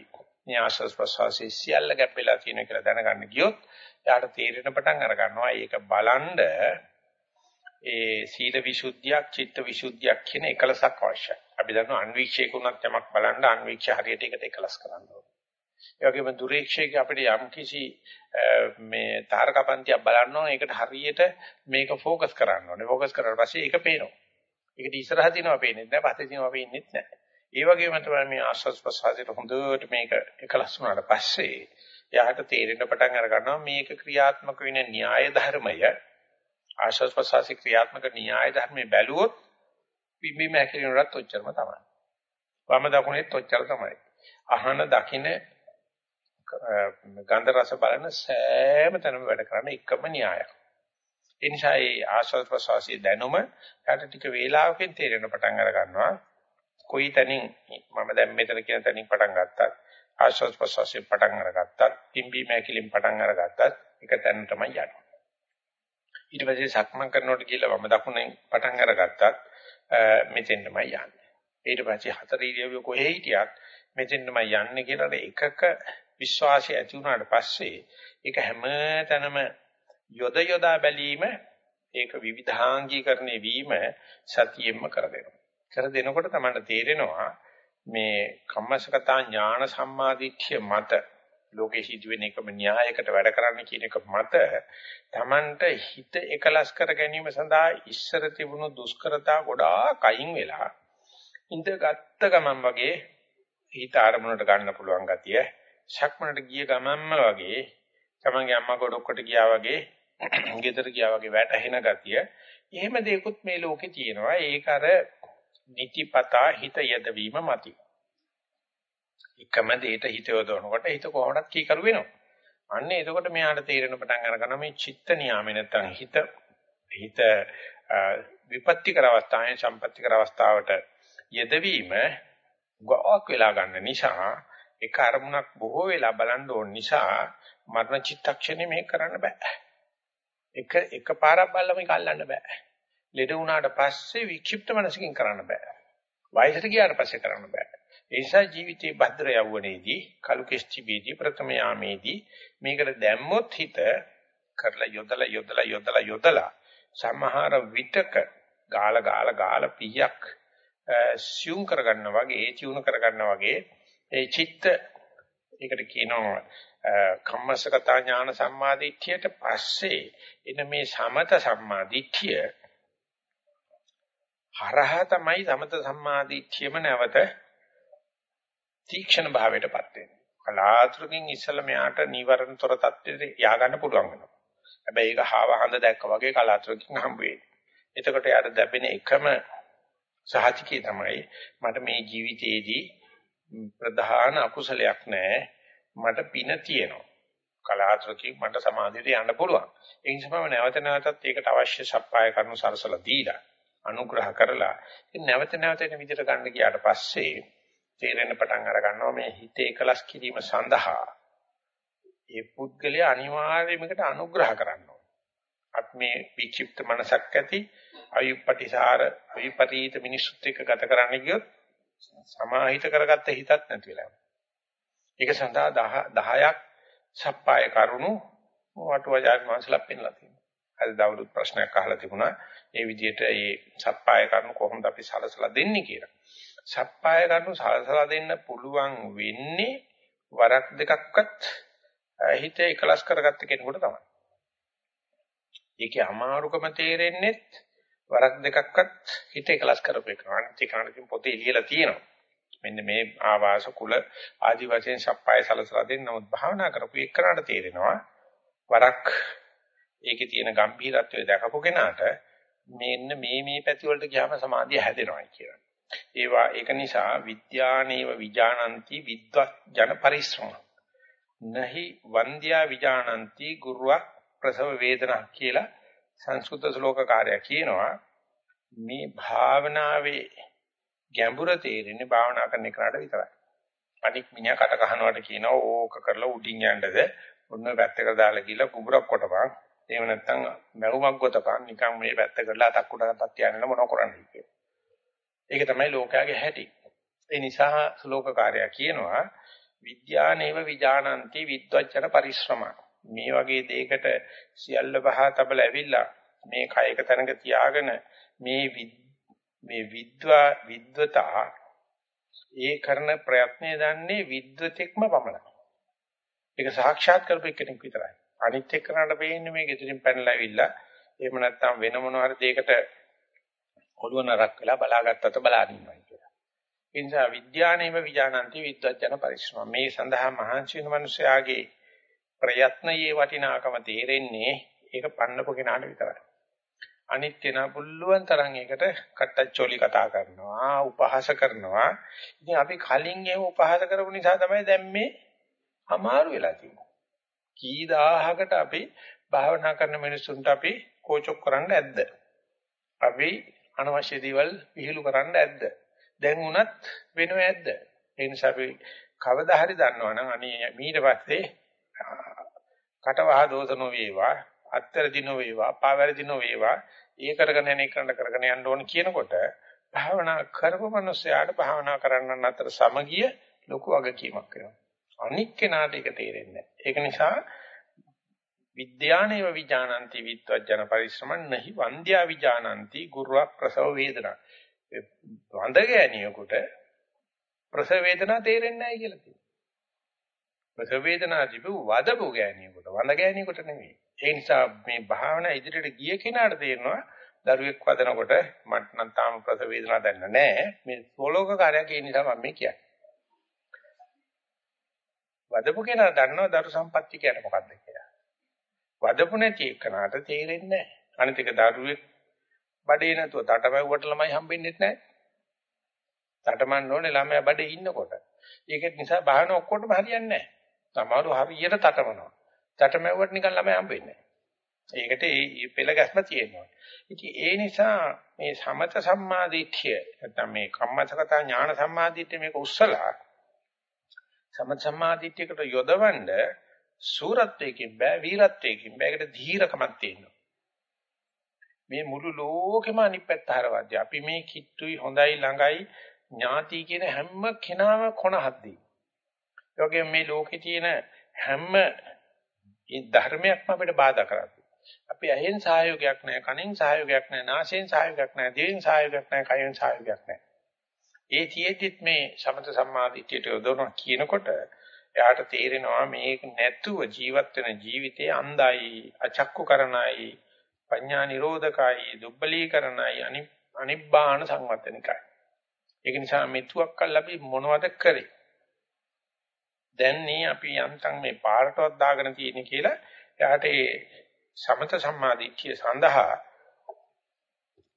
මේ ආශ්වාස ප්‍රශ්වාසයේ සියල්ල ගැප්පෙලා තියෙන කියලා දැනගන්න ගියොත් එයාට තේරෙන පටන් අර ගන්නවා ඒක බලන්ඩ ඒ සීල විසුද්ධියක් චිත්ත විසුද්ධියක් කියන එකලසක් අවශ්‍යයි. අපි දන්නවා අන්වීක්ෂයක උනත් යමක් බලන්න අන්වීක්ෂ හරියට ඒකට එකලස් කරන්න ඕනේ. ඒ වගේම දුරීක්ෂයක අපිට යම් කිසි මේ තාරකපන්තියක් බලන්න ඕනේ ඒකට හරියට මේක ફોકસ කරන්න ඕනේ. ફોકસ කරලා පස්සේ ඒක පේනවා. ඒකට ඉස්සරහ තියනවා පේන්නේ නැහැ, පස්සේ තියනවා පේන්නේ නැහැ. ඒ වගේම තමයි මේ ආස්වාස් ප්‍රසආසයට හොඳට මේක එකලස් වුණාට පස්සේ එයාට තේරෙන්න පටන් අර ගන්නවා මේක ක්‍රියාත්මක වෙන න්‍යාය ධර්මය ආස්වාස් ප්‍රසආසී ක්‍රියාත්මක න්‍යාය ධර්මයේ බැලුවොත් පිම්බීම හැකිලිනරත් ඔච්චරම තමයි. වම දකුණෙත් ඔච්චර තමයි. අහන දකින ගන්ධ රස බලන සෑම තැනම වැඩ කරන එකම න්‍යායක්. ඒ නිසා මේ ආස්වාද ප්‍රසවාසයේ දැනුම යට ටික වේලාවකින් තේරෙන පටන් අර ගන්නවා. කොයි තැනින් මම දැන් මෙතන කියන තැනින් පටන් ගත්තත් ආස්වාද ප්‍රසවාසයෙන් පටන් අරගත්තත් පිම්බීම හැකිලින් පටන් අරගත්තත් එක තැන තමයි යන්නේ. ඊට පස්සේ සක්මන් කරනකොට කියලා වම දකුණෙන් පටන් අරගත්තත් මෙතෙන් තමයි යන්නේ. ඊට පස්සේ හතර ඉරියව්ව කොහේ හිටියත් මෙතෙන් තමයි යන්නේ කියලා එකක විශ්වාසය ඇති වුණාට පස්සේ ඒක හැම තැනම යොද යොදා බැලීම ඒක විවිධාංගීකරණය වීම සතියෙන්ම කර දෙනවා. කර දෙනකොට තමයි තේරෙනවා මේ කම්මසගතා ඥාන සම්මාදිට්ඨිය මත ලෝකේ සිදුවෙන එකම න්‍යායකට වැඩ කරන්න කියන එක මත Tamanට හිත එකලස් කර ගැනීම සඳහා ඉස්සර තිබුණු දුෂ්කරතා ගොඩාක් අයින් වෙලා ඉඳගත්ත ගමන් වගේ හිත ආරමුණට ගන්න පුළුවන් ගතිය ශක්මනට ගිය ගමන්ම වගේ තමන්ගේ අම්මා ගොඩක්කට ගියා වගේ ගෙදර ගියා වගේ වැටහෙන ගතිය එහෙම දෙයක්ත් මේ ලෝකේ තියෙනවා ඒක අර නිතිපතා හිත යදවීම මතයි එකම දෙයට හිත යොදවනකොට හිත කොහොමදත් කීකරු වෙනවා. අන්න එතකොට මෙයාට තේරෙන පටන් අරගන්න මේ චිත්ත නියාමේ නැත්තම් හිත හිත විපත්තිකර අවස්ථාවෙන් සම්පත්තිකර අවස්ථාවට යෙදවීම ගොඩක් වෙලා ගන්න නිසා එක අරමුණක් බොහෝ වෙලා බලන්න ඕන නිසා මරණ චිත්තක්ෂණය මේක කරන්න බෑ. එක එක පාරක් බලලා මේක අල්ලන්න බෑ. ලෙඩ වුණාට පස්සේ වික්ෂිප්ත මනසකින් කරන්න බෑ. වයසට ගියාට පස්සේ කරන්න බෑ. ඒ නිසා ජීවිතයේ භද්‍ර යවුවනේදී කලු කෙස්ටිබීදී ප්‍රථම යාමේදී මේකට දැම්මොත් හිත කරලා යොදලා යොදලා යොදලා යොදලා සමහර විතක ගාල ගාල ගාල පීයක් සියුම් කරගන්න වගේ චියුණු කරගන්න වගේ ඒ චිත්ත ඒකට කියනවා කම්මසගත ඥාන සම්මාදිට්ඨියට පස්සේ එන මේ සමත සම්මාදිට්ඨිය හරහා තමයි සමත සම්මාදිට්ඨියම නැවත තීක්ෂණ භාවයටපත් වෙන්නේ. කලාතුරකින් ඉස්සෙල්ලා මෙයාට නීවරණ තොර தත්ත්වෙට යා ගන්න පුළුවන් වෙනවා. හැබැයි ඒක හාව හඳ දැක්ක වගේ කලාතුරකින් හම්බ වෙන්නේ. එතකොට යාට දැපෙන එකම සහතිකේ තමයි මට මේ ජීවිතයේදී ප්‍රධාන අකුසලයක් නැහැ. මට පින තියෙනවා. කලාතුරකින් මට සමාධියට යන්න පුළුවන්. ඒ නිසා මම නැවත නැවතත් ඒකට අවශ්‍ය සප්පාය කරනු සරසලා දීලා අනුග්‍රහ කරලා නැවත නැවත එන විදිහට ගන්න ගියාට පස්සේ තේරෙන්න පටන් අර ගන්නවා මේ හිතේ එකලස් කිරීම සඳහා ඒ පුද්ගලයා අනිවාර්යයෙන්ම එකට අනුග්‍රහ කරන්න ඕනේ. අපි මේ විචිප්ත මනසක් ඇති අයුප්පටිසාර විපරීත මිනිසුත් එක්ක ගත කරන්න ගියොත් සමාහිත කරගත්ත හිතක් නැති වෙලා. ඒක සඳහා 10ක් සප්පාය කරුණු වටුවජාක් මාසලා පෙන්ලා තියෙනවා. අද දවල්ුත් ප්‍රශ්නයක් අහලා තිබුණා. ඒ විදිහට මේ සප්පාය කරුණු කොහොමද අපි සලසලා දෙන්නේ කියලා. සප්පාය කරුණු සලසලා දෙන්න පුළුවන් වෙන්නේ වරක් දෙකක්වත් හිත එකලස් කරගත්ත කෙනෙකුට තමයි. ඒකේ අමාරුකම තේරෙන්නේ වරක් දෙකක්වත් හිත එකලස් කරපේක. අනිත් එකනකින් පොතේ ලියලා තියෙනවා. මෙන්න මේ ආවාස කුල ආදි වශයෙන් සප්පාය සලසලා දෙන්න නමුත් භාවනා කරපු එකනට තේරෙනවා වරක් ඒකේ තියෙන ගැඹීරත්වය දැකපු කෙනාට මෙන්න මේ මේ පැති වලට ගියාම සමාධිය හැදෙනවා කියලා. ඒවා ඒක නිසා විද්‍යානේව විජානಂತಿ විද්වත් ජන පරිශ්‍රම. නහි වන්ද්‍යා විජානಂತಿ ගුරුවක් ප්‍රසව වේදනා කියලා සංස්කෘත ශ්ලෝක කාර්යය කියනවා. මේ භාවනාවේ ගැඹුර තේරෙන්නේ භාවනා කරන එකට විතරයි. අනික් මිනිහා කට කහනවට කියනවා ඕක කරලා උඩින් යන්නද ඔන්න පැත්තකට දාලා ගිහලා කුඹරක් කොටපන් එහෙම නැත්නම් මරුමක් ගොතකම් නිකන් මේ පැත්ත කරලා අතක්කුඩකට තියන්න මොනව කරන්නේ කියලා. ඒක තමයි ලෝකයාගේ හැටි. ඒ නිසා ශ්ලෝකකාරයා කියනවා විද්‍යානේව විජානಂತಿ විද්වචන පරිශ්‍රම. මේ වගේ දෙයකට සියල්ල බහා තබල ඇවිල්ලා මේ කයක තැනක තියාගෙන මේ මේ විද්වා විද්වතා ඒ කරන ප්‍රයත්නය දන්නේ විද්වතෙක්ම පමණයි. ඒක සාක්ෂාත් කරපු කෙනෙක් විතරයි. අනිත් එක්කනට පේන්නේ මේක ඉදිරින් පැනලා ඇවිල්ලා එහෙම නැත්නම් වෙන මොන හරි දෙයකට ඔළුව නරක් වෙලා බලාගත්තට බලාගෙන ඉන්නවා කියලා. ඒ නිසා විද්‍යානේම විඥානන්ති විද්වජන පරිශ්‍රම. මේ සඳහා මහන්සි වෙන මිනිස්යාගේ ප්‍රයත්නයේ වටිනාකම තේරෙන්නේ ඒක පන්නපු කෙනාට විතරයි. අනිත් කෙනා පුළුවන් තරම් ඒකට කට්ටච්චෝලි කතා කරනවා, උපහාස කරනවා. ඉතින් අපි කලින් එහෙම උපහාස කරපු නිසා තමයි දැන් මේ අමාරු වෙලා තියෙන්නේ. කී දහහකට අපි භාවනා කරන මිනිස්සුන්ට අපි කෝචොක් කරන්න ඇද්ද? අපි අනවශ්‍ය දේවල් විහිළු කරන්න ඇද්ද? දැන් උනත් වෙනව ඇද්ද? ඒ නිසා අපි කවදා හරි දන්නවනම් අනේ ඊට පස්සේ කටවහ දෝෂ නොවේවා, අත්තරදි නොවේවා, පාවැරදි නොවේවා, ඒ කරගෙන යන එකට කරගෙන යන්න ඕන කියනකොට භාවනා කරපු මිනිස්යාට භාවනා කරන්න අතර සමගිය ලොකු වගකීමක් වෙනවා. අනික් කෙනාට ඒක තේරෙන්නේ නැහැ. ඒක නිසා විද්‍යානේව විජානಂತಿ විත්වජන පරිශ්‍රමන් නහි වන්ද්‍යා විජානಂತಿ ගුරුව ප්‍රසව වේදනා. වඳ ගෑණියෙකුට ප්‍රසව වේදනා තේරෙන්නේ නැහැ කියලා තියෙනවා. ප්‍රසව වේදනා තිබු වදපු ගෑණියෙකුට වඳ ගෑණියෙකුට නෙමෙයි. ඒ නිසා මේ භාවනා ඉදිරියට ගිය කෙනාට තේරෙනවා දරුවෙක් වදනකොට මට නම් තාම ප්‍රසව වේදනා දැනෙන්නේ නැහැ. මේ සෝලෝක කාර්යයක් ඒ නිසා මම මේ කියන්නේ. වදපු කෙනා දන්නවා දරු සම්පත්‍ය කියන්නේ මොකක්ද කියලා. වදපු නැති එකනට තේරෙන්නේ නැහැ. අනිත් එක දරුවෙක් බඩේ නැතුව තටමැව්වට ළමයි හම්බෙන්නේ නැහැ. තටමන්න ඕනේ ළමයා බඩේ ඉන්නකොට. ඒක නිසා බාහන ඔක්කොටම හරියන්නේ නැහැ. සමහරව හරියට තටමනවා. තටමැව්වට නිකන් ළමයි හම්බෙන්නේ නැහැ. ඒකට ඒ පෙළ ගැස්ම තියෙනවා. ඉතින් ඒ නිසා මේ සමත සම්මාදිට්ඨිය නැත්නම් මේ කම්මසගත ඥාන සම්මාදිට්ඨිය මේක උස්සලා සමත සම්මාදිට්ඨියකට යොදවන්න සූරත්වයකින් බෑ වීරත්වයකින් බෑ ඒකට ධීරකමක් තියෙනවා. මේ මුළු ලෝකෙම අනිත් පැත්ත හරවද්දී අපි මේ කිට්ටුයි හොඳයි ළඟයි ඥාති කියන හැම කෙනාම කොනහද්දී. ඒ වගේම මේ ලෝකේ තියෙන හැම ධර්මයක්ම අපිට බාධා කරන්නේ. අපි ඇහෙන් සහයෝගයක් නැහැ, කනෙන් සහයෝගයක් නැහැ, නාසයෙන් සහයෝගයක් නැහැ, දිවෙන් සහයෝගයක් නැහැ, කයෙන් සහයෝගයක් නැහැ. ඒ තියෙද්දිත් මේ සමත සම්මාදිටියට යොදවනවා කියනකොට එයාට තේරෙනවා මේක නැතුව ජීවත් වෙන ජීවිතය අන්ධයි අචක්කු කරණයි පඤ්ඤා නිරෝධකයි දුබ්බලීකරණයි අනිබ්බාන සංවත්තනිකයි ඒක නිසා මෙතුවක් කල් අපි මොනවද කරේ දැන් මේ අපි යන්තම් මේ පාරටවත් දාගෙන තියෙන්නේ කියලා එයාට ඒ සමත සම්මාදිට්ඨිය සඳහා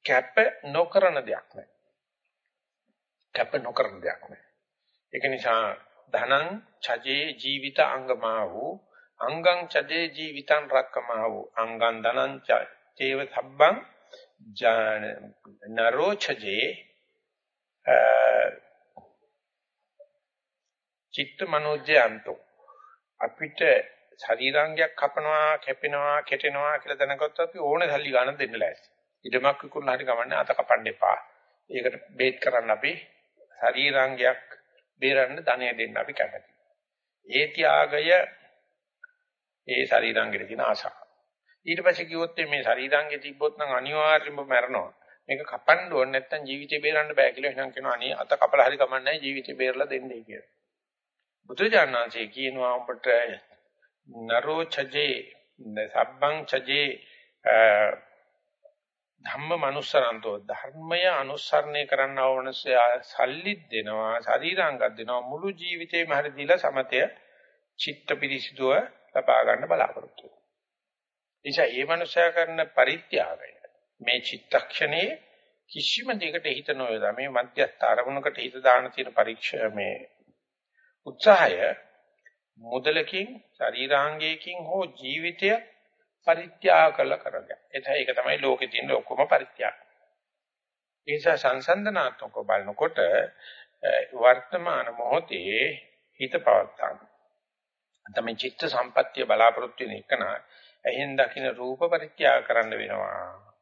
කැප නොකරන දෙයක් නෑ කැප නොකරන දෙයක් නෑ. ඒක නිසා ධනං චජේ ජීවිත අංගමා වූ අංගං චජේ ජීවිතං රක්කමා වූ අංගං ධනං චේව සබ්බං නරෝ චජේ චිත්ත මනෝජයන්තෝ අපිට ශරීරාංගයක් කපනවා කැපෙනවා කෙටෙනවා කියලා දැනගත්තොත් අපි ඕනේ සල්ලි ගන්න දෙන්න ලෑස්ති. ඉදමක් විකුණලා හරි ගමන්නේ අත කපන්න එපා. ඒකට බේත් කරන්න අපි ශරීරාංගයක් බේරන්න ධනය දෙන්න අපි කැමතියි. ඒ ත්‍යාගය ඒ ශරීරාංගෙට තියෙන ආශාව. ඊට පස්සේ කිව්වොත් මේ ශරීරාංගෙ තිබ්බොත් නම් අනිවාර්යයෙන්ම මැරෙනවා. මේක කපන්න ඕනේ නැත්නම් ජීවිතේ බේරන්න බෑ කියලා එහෙනම් කියනවා අනේ අත කපලා හරි කමන්නේ ජීවිතේ බේරලා දෙන්නයි කියලා. බුදුජානනාංශයේ කියනවා අපට නරෝ චජේ සබ්බං චජේ ධම්ම මනුස්සරන්තෝ ධර්මය අනුසරණය කරන්න ඕනසය සල්ලිත් දෙනවා ශරීරාංගත් දෙනවා මුළු ජීවිතේම හරි දීලා සමතය චිත්ත පිරිසිදුව ලබා ගන්න බලාපොරොත්තු වෙනවා. එනිසා මේ මනුස්සයා කරන පරිත්‍යාගය මේ චිත්තක්ෂණයේ කිසිම දෙයකට හිත නොයදා මේ මධ්‍යස්ථ අරමුණකට හිත දාන තියෙන පරීක්ෂා මේ උත්සාහය මුදලකින් ශරීරාංගයකින් හෝ ජීවිතය පරිත්‍යාග කළ කරගන්න. එතැයි ඒක තමයි ලෝකේ තියෙන ඔක්කොම පරිත්‍යාග. ඒ නිසා සංසන්දනාත්මකව බලනකොට වර්තමාන මොහොතේ හිත පවත්තාන. තමයි චිත්ත සම්පත්තිය බලාපොරොත්තු වෙන එකන ඇහෙන් දකින රූප පරිත්‍යාග කරන්න වෙනවා.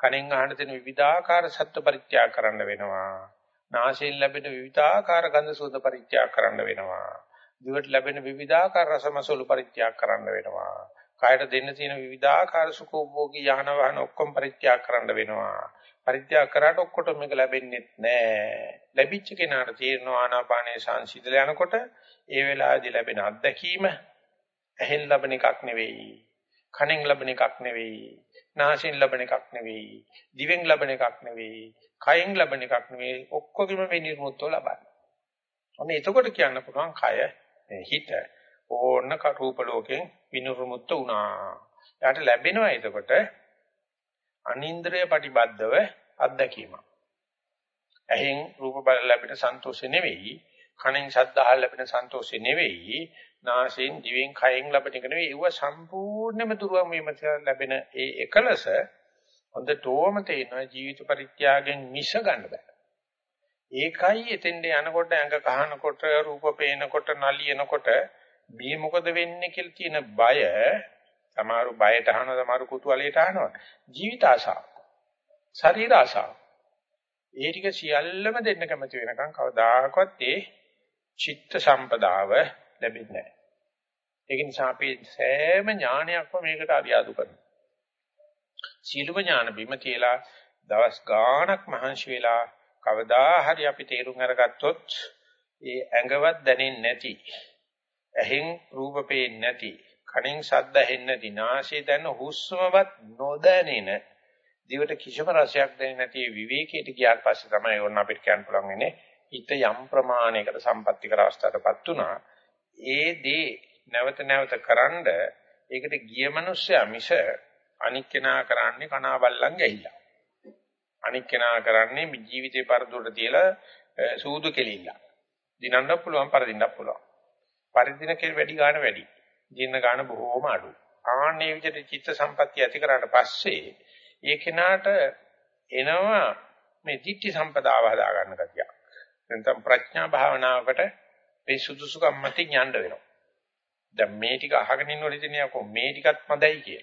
කනෙන් අහන දෙන විවිධාකාර සත්ත්ව පරිත්‍යාග කරන්න වෙනවා. නාසයෙන් ලැබෙන විවිධාකාර ගන්ධ සුවඳ පරිත්‍යාග කරන්න වෙනවා. දිවට ලැබෙන විවිධාකාර රසමසවල පරිත්‍යාග කරන්න වෙනවා. කායට දෙන්න තියෙන විවිධාකාර සුඛෝභෝගී යහන වහන ඔක්කොම පරිත්‍යාග කරන්න වෙනවා. පරිත්‍යාග කරාට ඔක්කොට මේක ලැබෙන්නේ නැහැ. ලැබිච්ච කෙනාට තේරෙනවා ආනාපානයේ සංසිඳල යනකොට ඒ වෙලාවේදී ලැබෙන අත්දැකීම ඇහෙන් ලැබෙන එකක් නෙවෙයි. කනෙන් ලැබෙන එකක් නෙවෙයි. නාසයෙන් ලැබෙන එකක් නෙවෙයි. දිවෙන් ලැබෙන එකක් නෙවෙයි. කයෙන් ලැබෙන එකක් නෙවෙයි. ඔක්කොගෙම මේ නිර්මුත්ව ලබන්නේ. අන්න එතකොට කියන්න පුළුවන් කය හිත ඕන්න රූප ලෝකෙන් විනුරුමුත්ත වුණා. එයාට ලැබෙනවා එතකොට අනින්ද්‍රය ප්‍රතිබද්ධව අත්දැකීම. ඇහෙන් රූප බල ලැබෙන සන්තෝෂය නෙවෙයි, කනෙන් ශබ්ද අහලා ලැබෙන සන්තෝෂය නෙවෙයි, නාසයෙන් දිවෙන් කයෙන් ලැබෙන එක නෙවෙයි. ඒව සම්පූර්ණයෙන්ම දුරවම වීම ලැබෙන ඒ එකලස හොඳටම තේනවා ජීවිත පරිත්‍යාගයෙන් මිස ගන්න බෑ. ඒකයි එතෙන්ට යනකොට ඇඟ කහනකොට රූප පේනකොට නලියනකොට මේ මොකද වෙන්නේ කියලා තියෙන බය සමහරු බයට අහනවා සමහරු කුතුහලයට අහනවා. ජීවිත ආශාව ශරීර ආශාව ඒ ටික සියල්ලම දෙන්න කැමති වෙනකන් කවදාකවත් ඒ චිත්ත සම්පදාව ලැබෙන්නේ නැහැ. ඒක නිසා අපි සෑම ඥානයක්ම මේකට අරියාදු කරනවා. සීලම ඥාන බිම තියලා දවස් ගාණක් මහන්සි වෙලා කවදා හරි අපි තේරුම් අරගත්තොත් ඒ ඇඟවත් දැනෙන්නේ නැති ඇහෙන් රූප පේන්නේ නැති කණෙන් ශබ්ද ඇහෙන්නේ නැති නාසයේ දැන හුස්මවත් නොදැනෙන දිවට කිසිම රසයක් දැනෙන්නේ නැති විවේකයට ගියාට පස්සේ තමයි ඕන අපිට කියන්න පුළුවන් වෙන්නේ හිත යම් ප්‍රමාණයකට සම්පත්‍ති කර අවස්ථාවටපත් උනා ඒ දේ නැවත නැවත කරන්ඩ ඒකට ගිය මිනිස්සයා මිස අනික් කෙනා කරන්නේ කනාබල්ලන් ගැහිලා අනික් කෙනා කරන්නේ ජීවිතේ පරදුරට තියලා සූදු කෙලින්න දිනන්න පුළුවන් පරදින්නත් පුළුවන් පරිදින කෙල් වැඩි ගන්න වැඩි. දින ගන්න බොහෝම අඩු. ආන්නේ විදිහට චිත්ත සම්පත්තිය ඇති කරාට පස්සේ ඒ කෙනාට එනවා මේ ධිට්ඨි සම්පදාව හදා ගන්න ගතිය. නැත්නම් ප්‍රඥා භාවනාවකට මේ සුදුසුකම් මතින් යන්න වෙනවා. දැන් මේ ටික අහගෙන ඉන්නකොට ඉතින් කො මේ ටිකත් මදයි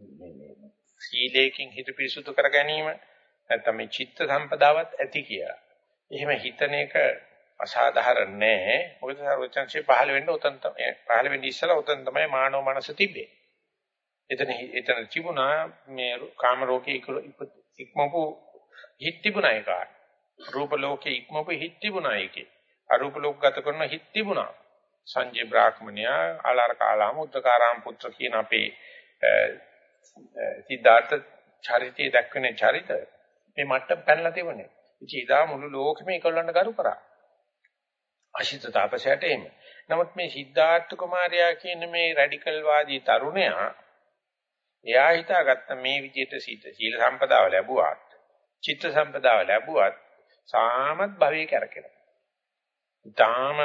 කිය. සීලයෙන් හිත පිරිසුදු කර ගැනීම නැත්නම් මේ චිත්ත සම්පදාවත් ඇති කියලා. එහෙම හිතන එක අසාධාරණ නෑ. මොකද සර්වචන්සේ පහළ වෙන්න උතන් තමයි පහළ වෙන්න ඉස්සලා උතන් තමයි මානව මනස තිබ්බේ. එතන එතන තිබුණා මේ කාම රෝගේ ඉක්මපු හිත් තිබුණා ඒක. රූප ලෝකේ ඉක්මපු හිත් තිබුණා ඒකේ. අරූප ලෝක ගත කරන හිත් තිබුණා. සංජය බ්‍රාහ්මණයා ආලාර කාලාම උද්දකාරාම පුත්‍ර කියන අපේ සිද්ධාර්ථ චරිතය දක්වන චරිත මේ මට්ටම් පැනලා තිබුණේ. ඉතින් ඉදා මුළු ලෝකෙම ඒකලන්න කරු කරා. අශිත තාපසයට එම. නමුත් මේ සිද්ධාර්ථ කුමාරයා කියන මේ රැඩිකල් වාදී තරුණයා එයා හිතාගත්ත මේ විදිහට සීල සම්පදාව ලැබුවත් චිත්ත සම්පදාව ලැබුවත් සාමත් භවයේ කරකිනවා. ඊටාම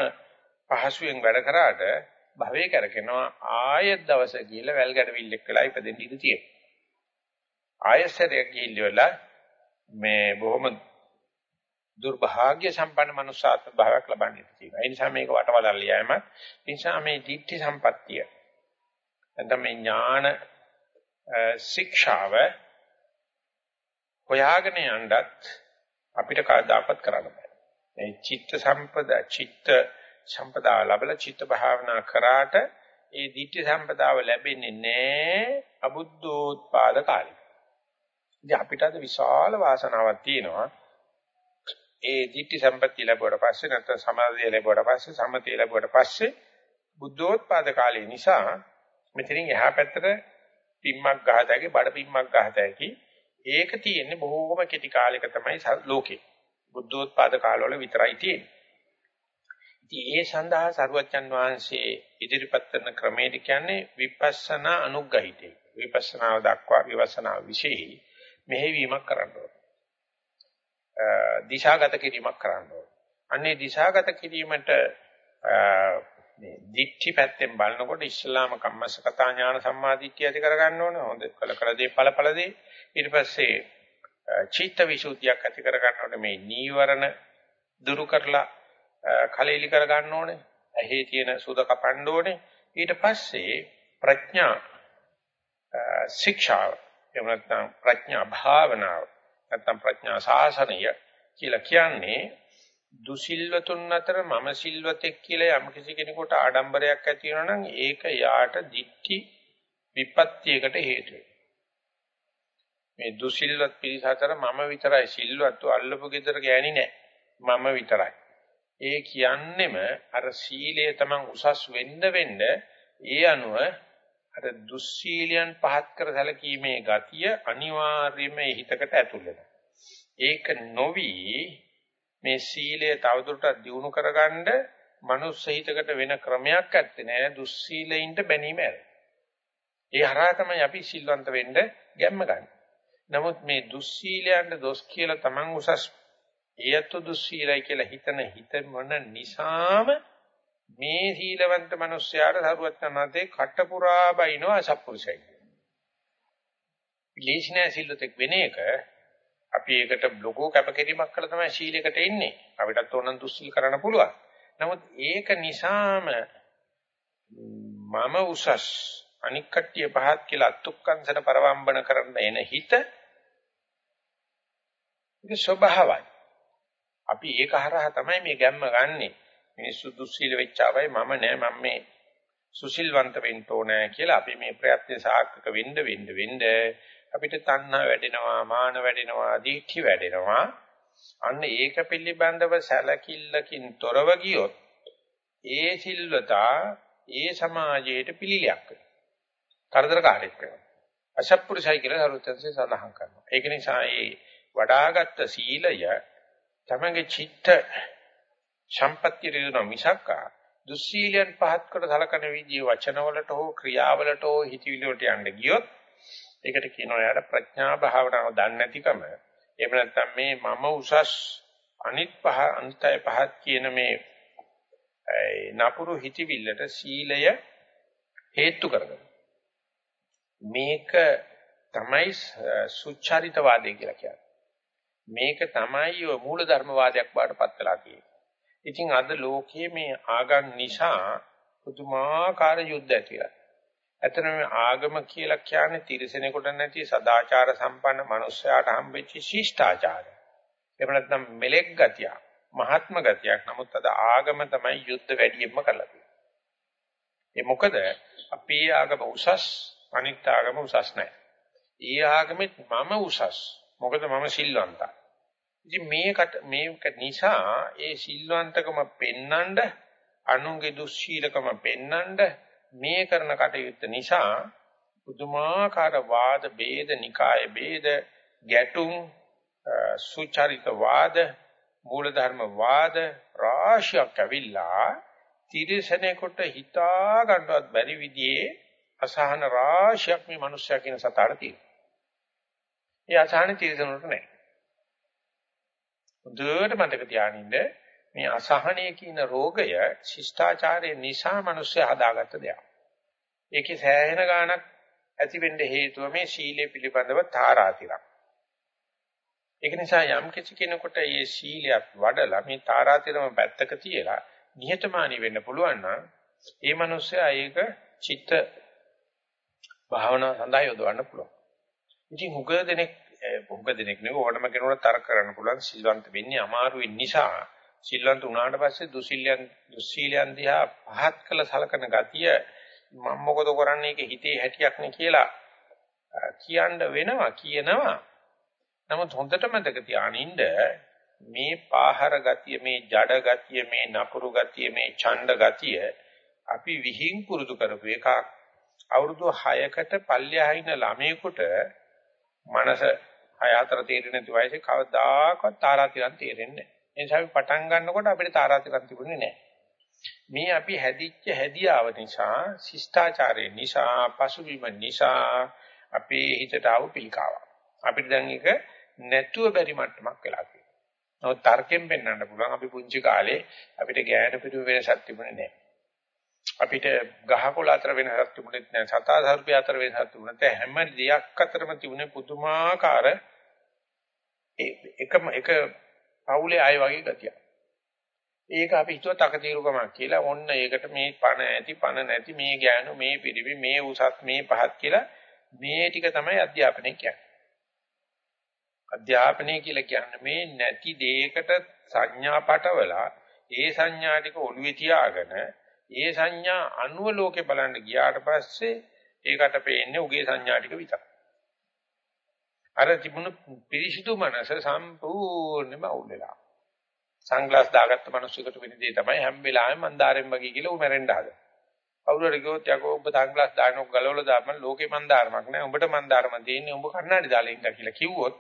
පහසුවෙන් වැඩ කරාට භවයේ කරකිනවා ආයෙත් දවස ගිහලා වැල් ගැඩවිල්ලෙක් වෙලා ඉපදෙන්න ඉඩ තියෙනවා. ආයෙසරයක් ගිහිල්ලා මේ බොහොම දුර්භාග්‍ය සම්පන්න මනුෂ්‍යාත්ම භාවයක් ලබන්නේ තියෙනවා. ඒ නිසා මේක වටවලල් යෑම. ඒ නිසා මේ ditthi සම්පත්තිය. නැත්නම් මේ ඥාන ශික්ෂාව හොයාගෙන යන්නත් අපිට කවදාකවත් කරන්න බෑ. මේ චිත්ත සම්පදා චිත්ත සම්පදා ලැබලා චිත්ත භාවනා කරාට ඒ ditthi සම්පදාව ලැබෙන්නේ නැහැ අබුද්ධෝත්පාද කාලේ. ඉතින් අපිට අද විශාල වාසනාවක් තියෙනවා. ඒ ධිට්ඨි සම්පත්‍ය ලැබුවට පස්සේ නැත්නම් සමාධිය ලැබුවට පස්සේ සමතය ලැබුවට පස්සේ බුද්ධෝත්පාද කාලේ නිසා මෙතනින් එහා පැත්තට පිම්මක් ගහතැකි බඩ පිම්මක් ගහතැකි ඒක තියෙන්නේ බොහෝම කෙටි කාලයක තමයි ලෝකේ බුද්ධෝත්පාද කාලවල විතරයි තියෙන්නේ. ඉතින් ඒ සඳහා සරුවච්චන් වහන්සේ ඉදිරිපත් කරන ක්‍රමයට කියන්නේ විපස්සනා අනුග්‍රහිතේ. විපස්සනාව දක්වා විපස්සනා විශේෂයි මෙහෙවීමක් කරන්න ඕනේ. දිශාගත කිරීමක් කරන්න ඕනේ. අන්නේ දිශාගත කිරීමට මේ දික්ටි පැත්තෙන් බලනකොට ඉස්ලාම කම්මස්සකතා ඥාන සම්මාදිට්ඨිය ඇති කරගන්න ඕනේ. හොඳ කල කල දේ ඵල ඵල දේ. ඊට පස්සේ චිත්ත විසුද්ධියක් ඇති කරගන්න ඕනේ. මේ නීවරණ දුරු කරලා කලෙලි කරගන්න ඕනේ. ඇහි තියෙන සුද කපන්න ඕනේ. ඊට පස්සේ ප්‍රඥා ශික්ෂාව. එහෙම නැත්නම් ප්‍රඥා භාවනාව. නැත්නම් ප්‍රඥා සාසනය කියලා කියන්නේ දුසිල්වතුන් අතර මම සිල්වතෙක් කියලා යම් කිසි කෙනෙකුට ආඩම්බරයක් ඇති වෙනවා නම් ඒක යාට දික්ටි විපත්‍යයකට හේතු මේ දුසිල්වත් පිරිස අතර මම විතරයි සිල්වත්තු අල්ලපු ගෙදර ගෑණි නෑ. මම විතරයි. ඒ කියන්නෙම අර සීලය තමන් උසස් වෙන්න වෙන්න ඒ අනුව අර දුස්සීලයන් පහත් කර සැලකීමේ ගතිය අනිවාර්යයෙන්ම හිතකට ඇතුල් වෙනවා ඒක නොවි මේ සීලය තවදුරටත් දියුණු කරගන්න මනුස්ස හිතකට වෙන ක්‍රමයක් ඇත්තේ නෑ දුස්සීලයින්ට බැනීම ඇර. ඒ හරහා තමයි අපි සිල්වන්ත වෙන්න ගැම්ම ගන්න. නමුත් මේ දුස්සීලයන්ට දොස් කියලා Taman උසස් ඒයතු දුස්සීලයි කියලා හිතන හිත මොන නිසාම මේ සීලවන්ත මිනිස්යාට සරුවත්නාතේ කටපුරා බයිනවා අසප්පුරුසයි. ලීෂ්ණා සිල්ලතෙක් වෙන එක අපි ඒකට ලොකෝ කැපකිරීමක් කළා තමයි ශීලයකට එන්නේ. අපිටත් ඕනනම් දුස්සීල් කරන්න පුළුවන්. නමුත් ඒක නිසාම මම උසස් අනික් කට්ටිය පහත් කියලා අත්ුක්කංශන පරවම්බන කරන්න එන හිත ඒක ස්වභාවයි. අපි ඒක හරහා තමයි මේ ගැම්ම ගන්නෙ. මිනිස්සු දුස්සීල වෙච්චාවයි මම නෑ මම මේ සුසිල්වන්ත වෙන්න ඕනෑ කියලා අපි මේ ප්‍රයත්න සාර්ථක වෙන්න වෙන්න වෙන්න අපිට තණ්හා වැඩෙනවා, මාන වැඩෙනවා, දීඨි වැඩෙනවා. අන්න ඒක පිළිබඳව සැලකිල්ලකින් තොරව ගියොත් ඒ සිල්වතා ඒ සමාජයට පිළිලයක් වෙනවා. කරදරකාරීක් වෙනවා. අසත්පුරුෂයි කියලා සරුවත්න්සේ සඳහන් කරනවා. ඒක නිසා ඒ වඩාගත් සීලය තමගේ චිත්ත සම්පත්‍ය රියන මිසක්කා දුස්සීලයන් පහත් කොට සලකන විදිහේ වචනවලට හෝ ක්‍රියාවලට හෝ හිතවිලි වලට යන්න ගියොත් ඒකට කියනවා යාට ප්‍රඥා භාවනාව දන්නේ නැතිකම. එහෙම නැත්නම් මේ මම උසස් අනිත් පහ අනිත්‍ය පහත් කියන මේ නපුරු හිතවිල්ලට සීලය හේතු කරගන්න. මේක තමයි සුචරිතවාදය කියලා කියන්නේ. මේක තමයි මූල ධර්මවාදයක් බාටපත් වෙලා තියෙන්නේ. ඉතින් අද ලෝකයේ මේ ආගම් නිසා පුදුමාකාර යුද්ධ ඇතිලා. ඇත්තටම ආගම කියලා කියන්නේ තිරසනෙකුට නැති සදාචාර සම්පන්න මනුස්සයාට හම්බෙච්ච ශිෂ්ටාචාරය. එහෙම නැත්නම් මෙලෙක් ගතිය, මහත්ම ගතියක්. නමුත් අද ආගම තමයි යුද්ධ වැඩියෙන්ම කරලා තියෙන්නේ. ඒ මොකද අපේ ආගම උසස්, අනිත් ආගම උසස් නැහැ. ඊ ආගමෙත් මම උසස්. මොකද මම සිල්වන්තයි. ඉතින් මේකට මේක නිසා ඒ සිල්වන්තකම පෙන්නඳ අනුන්ගේ දුස්සීලකම පෙන්නඳ මේ කරන කටයුත්ත නිසා පුදුමාකාර වාද ભેද නිකාය ભેද ගැටුම් සුචරිත වාද මූලධර්ම වාද රාශියක් ඇවිල්ලා තිරසනෙකුට හිතා ගන්නවත් බැරි විදිහේ අසහන රාශියක් මේ මිනිස්සයා කියන සතාට තියෙනවා. ඒ අසහන තිරසනුට නැහැ. හොඳට මතක තියාගන්න මේ අසහනය කියන රෝගය ශිෂ්ටාචාරය නිසා මිනිස්සු හදාගත්ත දෙයක්. ඒකේ සෑහෙන ගාණක් ඇති වෙන්න හේතුව මේ සීලය පිළිබඳව තාරාතිරක්. ඒක නිසා යම් කිසි කෙනෙකුට මේ සීලයක් වඩලා මේ තාරාතිරම පැත්තක තියලා නිහතමානී වෙන්න පුළුවන් නම් ඒ මිනිස්සයා ඒක චිත්ත භාවනාව සඳහා යොදවන්න පුළුවන්. ඉතින් හුඟ දෙනෙක් හුඟ දෙනෙක් නෙවෙයි ඕනම කෙනෙකුට තරක කරන්න පුළුවන් සිල්වන්ත වෙන්නේ අමාරු වෙන්න නිසා. සිල්වන්ත වුණාට පස්සේ දුසිල්යන් දුස්සීලයන් දිහා පහත් කළ සලකන ගතිය මම මොකද කරන්නේ ඒක හිතේ හැටියක් නේ කියලා කියන්න වෙනවා කියනවා. නමුත් හොඳට මතක තියානින්න මේ පාහර ගතිය මේ ජඩ ගතිය මේ නපුරු ගතිය මේ ඡණ්ඩ ගතිය අපි විහිං පුරුදු කරපු එකක්. අවුරුදු 6කට පල්ලෙහා ඉන්න ළමයෙකුට මනස 6 4 තේරෙන්නේ නැති වයසේ කවදාකවත් තාරාතිරම් තේරෙන්නේ නැහැ. ඒ නිසා අපි පටන් ගන්නකොට අපිට තාරාතිරම් තිබුණේ නැහැ. මේ අපි හැදිච්ච හැදියාව නිසා, ශිෂ්ටාචාරය නිසා, පසුබිම නිසා අපේ හිතට ආව පිළිකාවක්. අපිට දැන් ඒක නැතුව බැරි මට්ටමක් වෙලා තියෙනවා. නමුත් තර්කයෙන් පෙන්වන්න පුළුවන් අපි පුංචි කාලේ අපිට ගෑන පිටු වෙනසක් තිබුණේ නැහැ. අපිට ගහකොළ අතර වෙනසක් තිබුණෙත් නැහැ. සතා සර්පය අතර වෙනසක් තිබුණත් හැම දෙයක් අතරම තිබුණේ පුදුමාකාර එකම එක පවුලේ අය වගේ ගතියක්. ඒක අපි හිතුව තකතිරුකමක් කියලා. ඔන්න ඒකට මේ පණ ඇති පණ නැති මේ ගෑනු මේ පිරිවි මේ උසස් මේ පහත් කියලා මේ ටික තමයි අධ්‍යාපනය කියන්නේ. අධ්‍යාපනය කියලා කියන්නේ මේ නැති දෙයකට සංඥා පටවලා ඒ සංඥා ටික ඔළුවේ තියාගෙන ඒ සංඥා අනුව ලෝකේ බලන්න ගියාට පස්සේ ඒකට පේන්නේ උගේ සංඥා ටික විතරයි. අර තිබුණු පිරිසිදු මනස සම්පූර්ණයෙන්ම අවුල් වෙලා. සන්ග්ලාස් දාගත්ත මිනිස්සුකට වෙන දේ තමයි හැම වෙලාවෙම මන්දාරෙන් වගේ කියලා උ මැරෙන්න හදන. කවුරු හරි කිව්වොත් යකෝ ඔබ සන්ග්ලාස් දානක ගලවලා දාපන් ලෝකේ මන්දාරමක් නෑ. උඹට මන්දාරම තියෙන්නේ උඹ කන්නඩි දාලා ඉන්න කියලා කිව්වොත්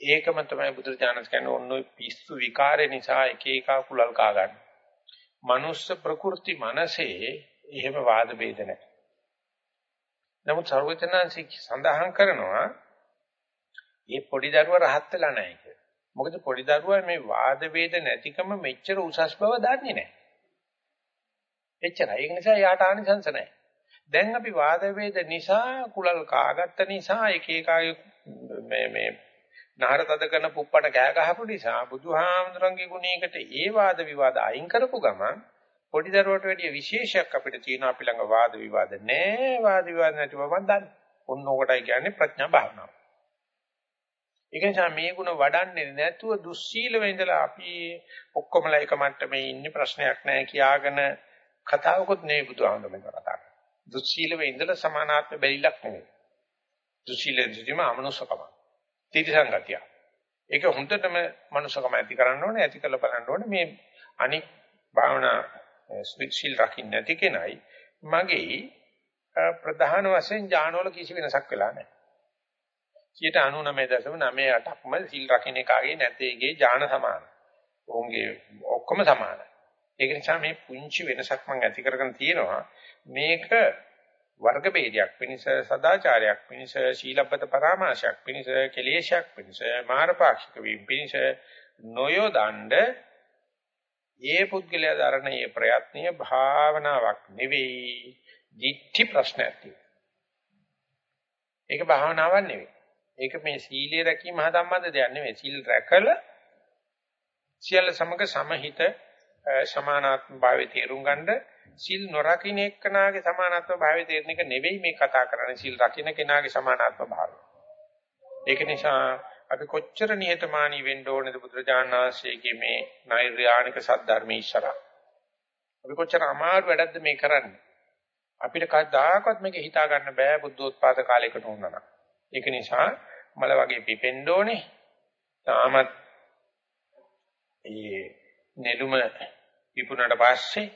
ඒකම තමයි බුදුරජාණන් කියන්නේ ඔන්න ඔය පිස්සු විකාරේ නිසා එක එක කුලල් කා ගන්න. මනුස්ස ප්‍රකෘති මනසේ එහෙම වාද ભેද නැහැ. නමුත් ਸਰවචනාංශි සඳහන් කරනවා මේ පොඩි දරුවා රහත් වෙලා නැහැ කියලා. මොකද පොඩි දරුවා මේ වාද ભેද නැතිකම මෙච්චර උසස් බව දන්නේ නැහැ. එච්චරයි. ඒ නිසා යාට ආනිසංස නැහැ. දැන් අපි වාද නිසා කුලල් කාගත්ත නිසා එක එකාගේ මේ මේ නහර තද කරන පුප්පට කෑ ගහපු නිසා බුදුහාමුදුරන්ගේ ගුණයකට ඒ වාද විවාද අයින් කරපු ගමන් පොඩි දරුවට වැඩිය විශේෂයක් අපිට තියෙනවා අපි ළඟ වාද විවාද නැහැ වාද විවාද නැති බව මම දන්නේ. ඔන්න ඕකටයි කියන්නේ ප්‍රඥා භාවනාව. ඒක නිසා මේ ගුණ වඩන්නේ නැතුව දුස්සීලව ඉඳලා අපි ඔක්කොමලා එක මට්ටමේ ඉන්නේ ප්‍රශ්නයක් නැහැ කියාගෙන කතාවකුත් නෙවෙයි බුදුහාමුදුරන් කතා කරන්නේ. දුස්සීලව ඉඳලා සමානාත්ම බැරිලක් නෙවෙයි. දුස්සීලෙන් සිටීම අමනුෂකම. තිරසංගතිය. ඒක හොඳටම මනුෂකම ඇති කරන්න ඕනේ ඇති කරලා බලන්න ඕනේ මේ අනික් භාවනා ස්විචිල් රකින්න නැති කෙනයි මගේ ප්‍රධාන වශයෙන් ඥානවල කිසි වෙනසක් වෙලා නැහැ. 99.98ක්ම සිල් රකින්න එකගේ නැතේගේ ඥාන සමාන. ඔවුන්ගේ ඔක්කොම සමානයි. ඒක නිසා මේ පුංචි වෙනසක් මම ඇති කරගෙන තියෙනවා. මේක වර්ග ભેදයක් පිණිස සදාචාරයක් පිණිස ශීලබ්බත පරාමාශයක් පිණිස කෙලේශයක් පිණිස මාරපාක්ෂික වීම පිණිස නොයොදඬ ඒ පුද්ගලයා දරන මේ ප්‍රයත්නය භාවනාවක් නෙවෙයි. දිට්ඨි ප්‍රශ්නයක් ඒක භාවනාවක් නෙවෙයි. ඒක මේ සීලය රැකීම හා සම්බන්ධ දෙයක් නෙවෙයි. සීල් රැකලා සියල්ල සමග සමහිත සමානාත්ම භාවයේ තේරුම් ගන්න සිල් නොරකින්න එක්කනාගේ සමානාත්ම භාවය තේරෙන එක නෙවෙයි මේ කතා කරන්නේ සිල් රකින්න කෙනාගේ සමානාත්ම භාවය. ඒක නිසා අපි කොච්චර නිහතමානී වෙන්න ඕනේද බුදුරජාණන් වහන්සේගේ මේ නෛර්යානික සද්ධර්මයේ ඉස්සරහ. අපි කොච්චර අමාරු වැඩක්ද මේ කරන්නේ. අපිට කවදාකවත් මේක හිතා ගන්න බෑ බුද්ධෝත්පාද කාලයකට වුණා ඒක නිසා මල වගේ පිපෙන්න ඕනේ. තාමත් ඒ නෙළුම පිපුණාට පස්සේ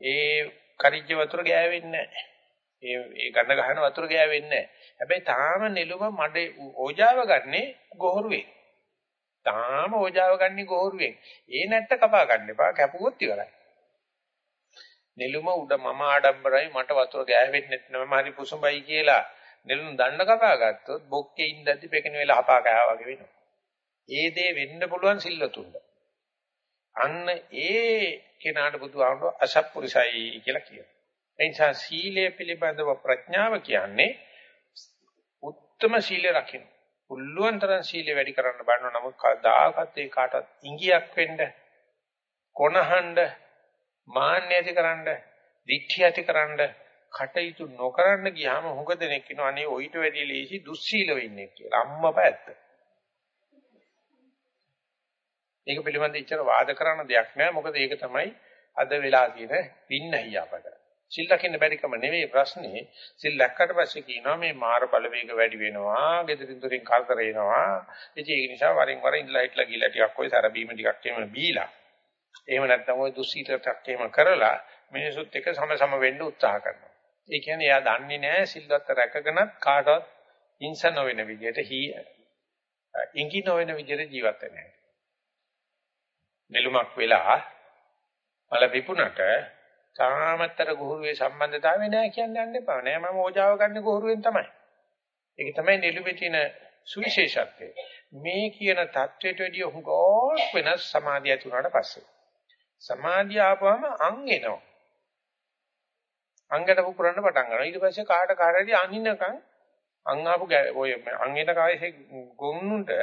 ඒ කරිච්ච වතුර ගෑවෙන්නේ නැහැ. ඒ ඒ ගඳ ගහන වතුර ගෑවෙන්නේ නැහැ. හැබැයි තාම නෙළුම මඩේ ඕජාව ගන්නේ ගොහරුවෙන්. තාම ඕජාව ගන්නේ ගොහරුවෙන්. ඒ නැට්ට කපා ගන්න එපා කැපුවොත් ඉවරයි. නෙළුම උඩ මම ආඩම්බරයි මට වතුර ගෑවෙන්නේ නැත්නම් හරි පුසුඹයි කියලා නෙළුම් දණ්ඩ කපා ගත්තොත් බොක්කේ ඉඳද්දි පෙකින වෙලා අපා කෑවා වගේ වෙනවා. ඒ දේ වෙන්න පුළුවන් සිල්ලතුන්ට. අන්න ඒ කෙනාට බුදුහාමුදුරුවෝ අසත්පුරුෂයි කියලා කියනවා. ඒ නිසා සීලය පිළිබඳව ප්‍රඥාව කියන්නේ උත්තම සීලය රකින්න. පුළුවන් තරම් සීලය වැඩි කරන්න බලනවා. නමුත් කවදාකවත් ඒ කාටවත් ඉඟියක් වෙන්න කොනහඬ මාන්න ඇතිකරන්න, දික්ඨිය ඇතිකරන්න කටයුතු නොකරන්න ගියාම හුඟ දෙනෙක් කියනවා අනේ ඔయిత වැඩි ලේසි දුස්සීලව ඉන්නේ කියලා. අම්මපා ඇත්ත. ඒක පිළිබඳව ඉච්චර වාද කරන දෙයක් නෑ. මොකද ඒක තමයි අද වෙලා තියෙන පින්නයි අපට. සිල් ලකින්න බැරිකම නෙවෙයි ප්‍රශ්නේ. සිල් ලැක්කට පස්සේ කියනවා මේ මාර බලවේග වැඩි වෙනවා, gedirin durin කරදර එනවා. ඉතින් ඒක නිසා වරින් වර ඉඳලා හිටලා ගිහලා ටිකක් ඔය සරබීම ටිකක් එහෙම බීලා. එහෙම නැත්නම් ඔය දුස්සීලටක් එහෙම කරලා මිනිසුත් එක්ක සමසම වෙන්න උත්සාහ කරනවා. ඒ කියන්නේ එයා දන්නේ නැහැ සිල්වත් රැකගෙනත් කාටවත් හිංස නොවන විදිහට හි ඉඟි නොවන විදිහට ජීවත් වෙන්නේ. නෙළුමක් වෙලා මල විපුණට තාමත්තර ගුහුරුවේ සම්බන්ධතාවය නෑ කියන්න යන්න එපා. නෑ මම ඕජාව ගන්න ගුහුරුවෙන් තමයි. ඒක තමයි නෙළුමේ තියෙන සුවිශේෂත්වය. මේ කියන தത്വෙට වැඩිය හුඟක් වෙනස් සමාධිය තුනට පස්සේ. සමාධිය ආපුවම අං එනවා. අංගට පුපුරන්න පටන් ගන්නවා. ඊට පස්සේ කාට කාටදී අනිනකම් අං ආපු ඔය අං එන කායසේ ගොන්නුන්ට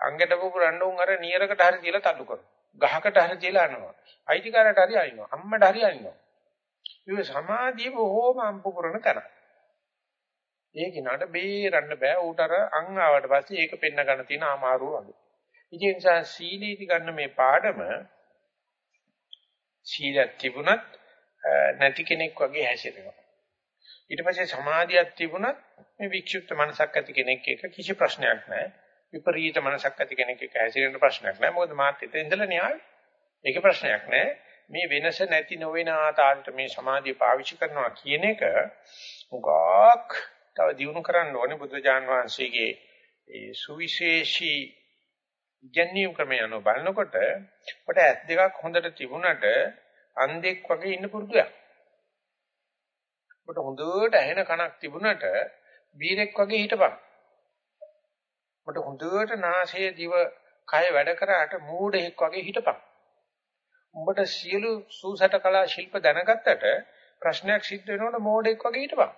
අංගට පුපුරන්න උන් අර නියරකට හරි කියලා තඩු කරනවා. ගහකට හරි තියලා අනවා. අයිතිකාරට හරි අයින්නවා. අම්මට හරි අයින්නවා. මේ සමාධිය බොහෝම අම්පුපුරන තැන. ඒ කිනාට බේරන්න බෑ ඌට අර අං ආවට පස්සේ ඒක පෙන්න ගන්න තියෙන අමාරුව වගේ. ඉතින් ඒ නිසා සීලීති ගන්න මේ පාඩම සීලයක් තිබුණත් නැති කෙනෙක් වගේ හැසිරෙනවා. ඊට පස්සේ සමාධියක් තිබුණත් මේ වික්ෂිප්ත මනසක් ඇති කෙනෙක් එක කිසි ප්‍රශ්නයක් නැහැ. විපරීත මනසක් ඇති කෙනෙක් එක හැසිරෙන්න ප්‍රශ්නයක් නැහැ. මොකද මාත් හිතේ ඉඳලා න්යාය. ඒක ප්‍රශ්නයක් නැහැ. මේ වෙනස නැති නොවන ආතාලට මේ සමාධිය පාවිච්චි කරනවා කියන එක උගාක් තව දියුණු කරන්න ඕනේ බුදුජාන් වහන්සේගේ ඒ සුවිශේෂී ඉගැන්වීම් ක්‍රමය අනුව බලනකොට අපට ඇස් දෙකක් හොඳට තිබුණට අන්ධෙක් වගේ ඉන්න පුරුදුයක්. අපට හොඳට ඇහෙන කනක් තිබුණට බීරෙක් වගේ හිටපන්. අපට හොඳට නාසය දිව කය වැඩ කරාට මූඩෙක් වගේ හිටපන්. උඹට සියලු සූසට කලා ශිල්ප දැනගත්තට ප්‍රශ්නයක් සිද්ධ වෙනකොට මෝඩෙක් වගේ හිටපන්.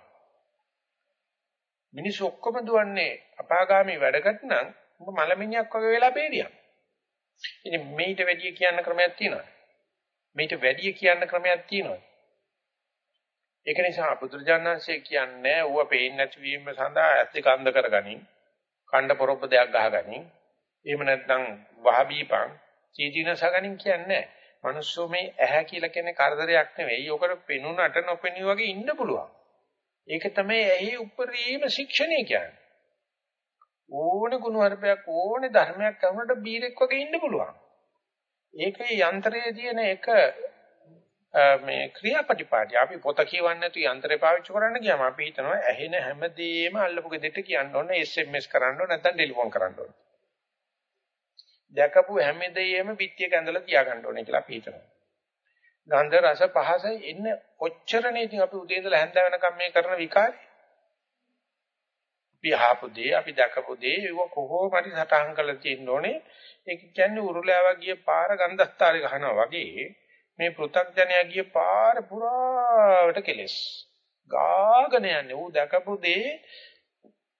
මිනිස්සු ඔක්කොම දුවන්නේ අපාගාමී වැඩකට නම් උඹ මලමිණියක් වගේ වෙලා බේරියක්. ඉතින් මේිට වැඩි කියන්න ක්‍රමයක් තියෙනවා. මේිට වැඩි කියන්න ක්‍රමයක් තියෙනවා. ඒක නිසා බුදුරජාණන්සේ කියන්නේ ඌව පේන්නේ නැති වීම සඳහා ඇස් දෙක අන්ධ කරගනින්. කණ්ඩ පොරොප්ප දෙයක් ගහගනින්. එහෙම නැත්නම් වහබීපං චීචිනසගනින් කියන්නේ මනුස්සෝ මේ ඇහැ කියලා කියන්නේ කරදරයක් නෙවෙයි. ඔකට පෙනුනට නොපෙනී වගේ ඉන්න පුළුවන්. ඒක තමයි ඇහි උපරිම ශික්ෂණය කියන්නේ. ඕන ගුණවර්පයක් ඕන ධර්මයක් කරනකොට බීරෙක් වගේ ඉන්න පුළුවන්. ඒකේ යන්ත්‍රයේ තියෙන එක මේ ක්‍රියාපටිපාටි අපි පොත කියවන්නේ නැතු යන්ත්‍රය පාවිච්චි කරන්න ගියාම අපි හිතනවා ඇහෙන හැමදේම අල්ලපු ගෙදරට කියන්න ඕනේ SMS කරන්න ඕනේ නැත්නම් ටෙලිෆෝන් කරන්න ඕනේ. දැකපු හැමදේම පිටියක ඇඳලා තියාගන්න ඕනේ කියලා අපි හිතනවා. ගන්ධ රස පහස එන්න ඔච්චරනේ ඉතින් අපි උදේ ඉඳලා හැන්ද වෙනකම් මේ කරන විකාරය. අපි ආපු දේ අපි දැකපු දේ ඒව කොහොම හරි සටහන් කරලා තියෙන්න ඕනේ. ඒක කියන්නේ උරුලාවා ගිය පාර ගන්ධස්තරේ ගහනවා වගේ මේ පෘථග්ජනයා ගිය පාර පුරාවට කෙලස්. ගාගෙන යන්නේ ඌ දැකපු දේ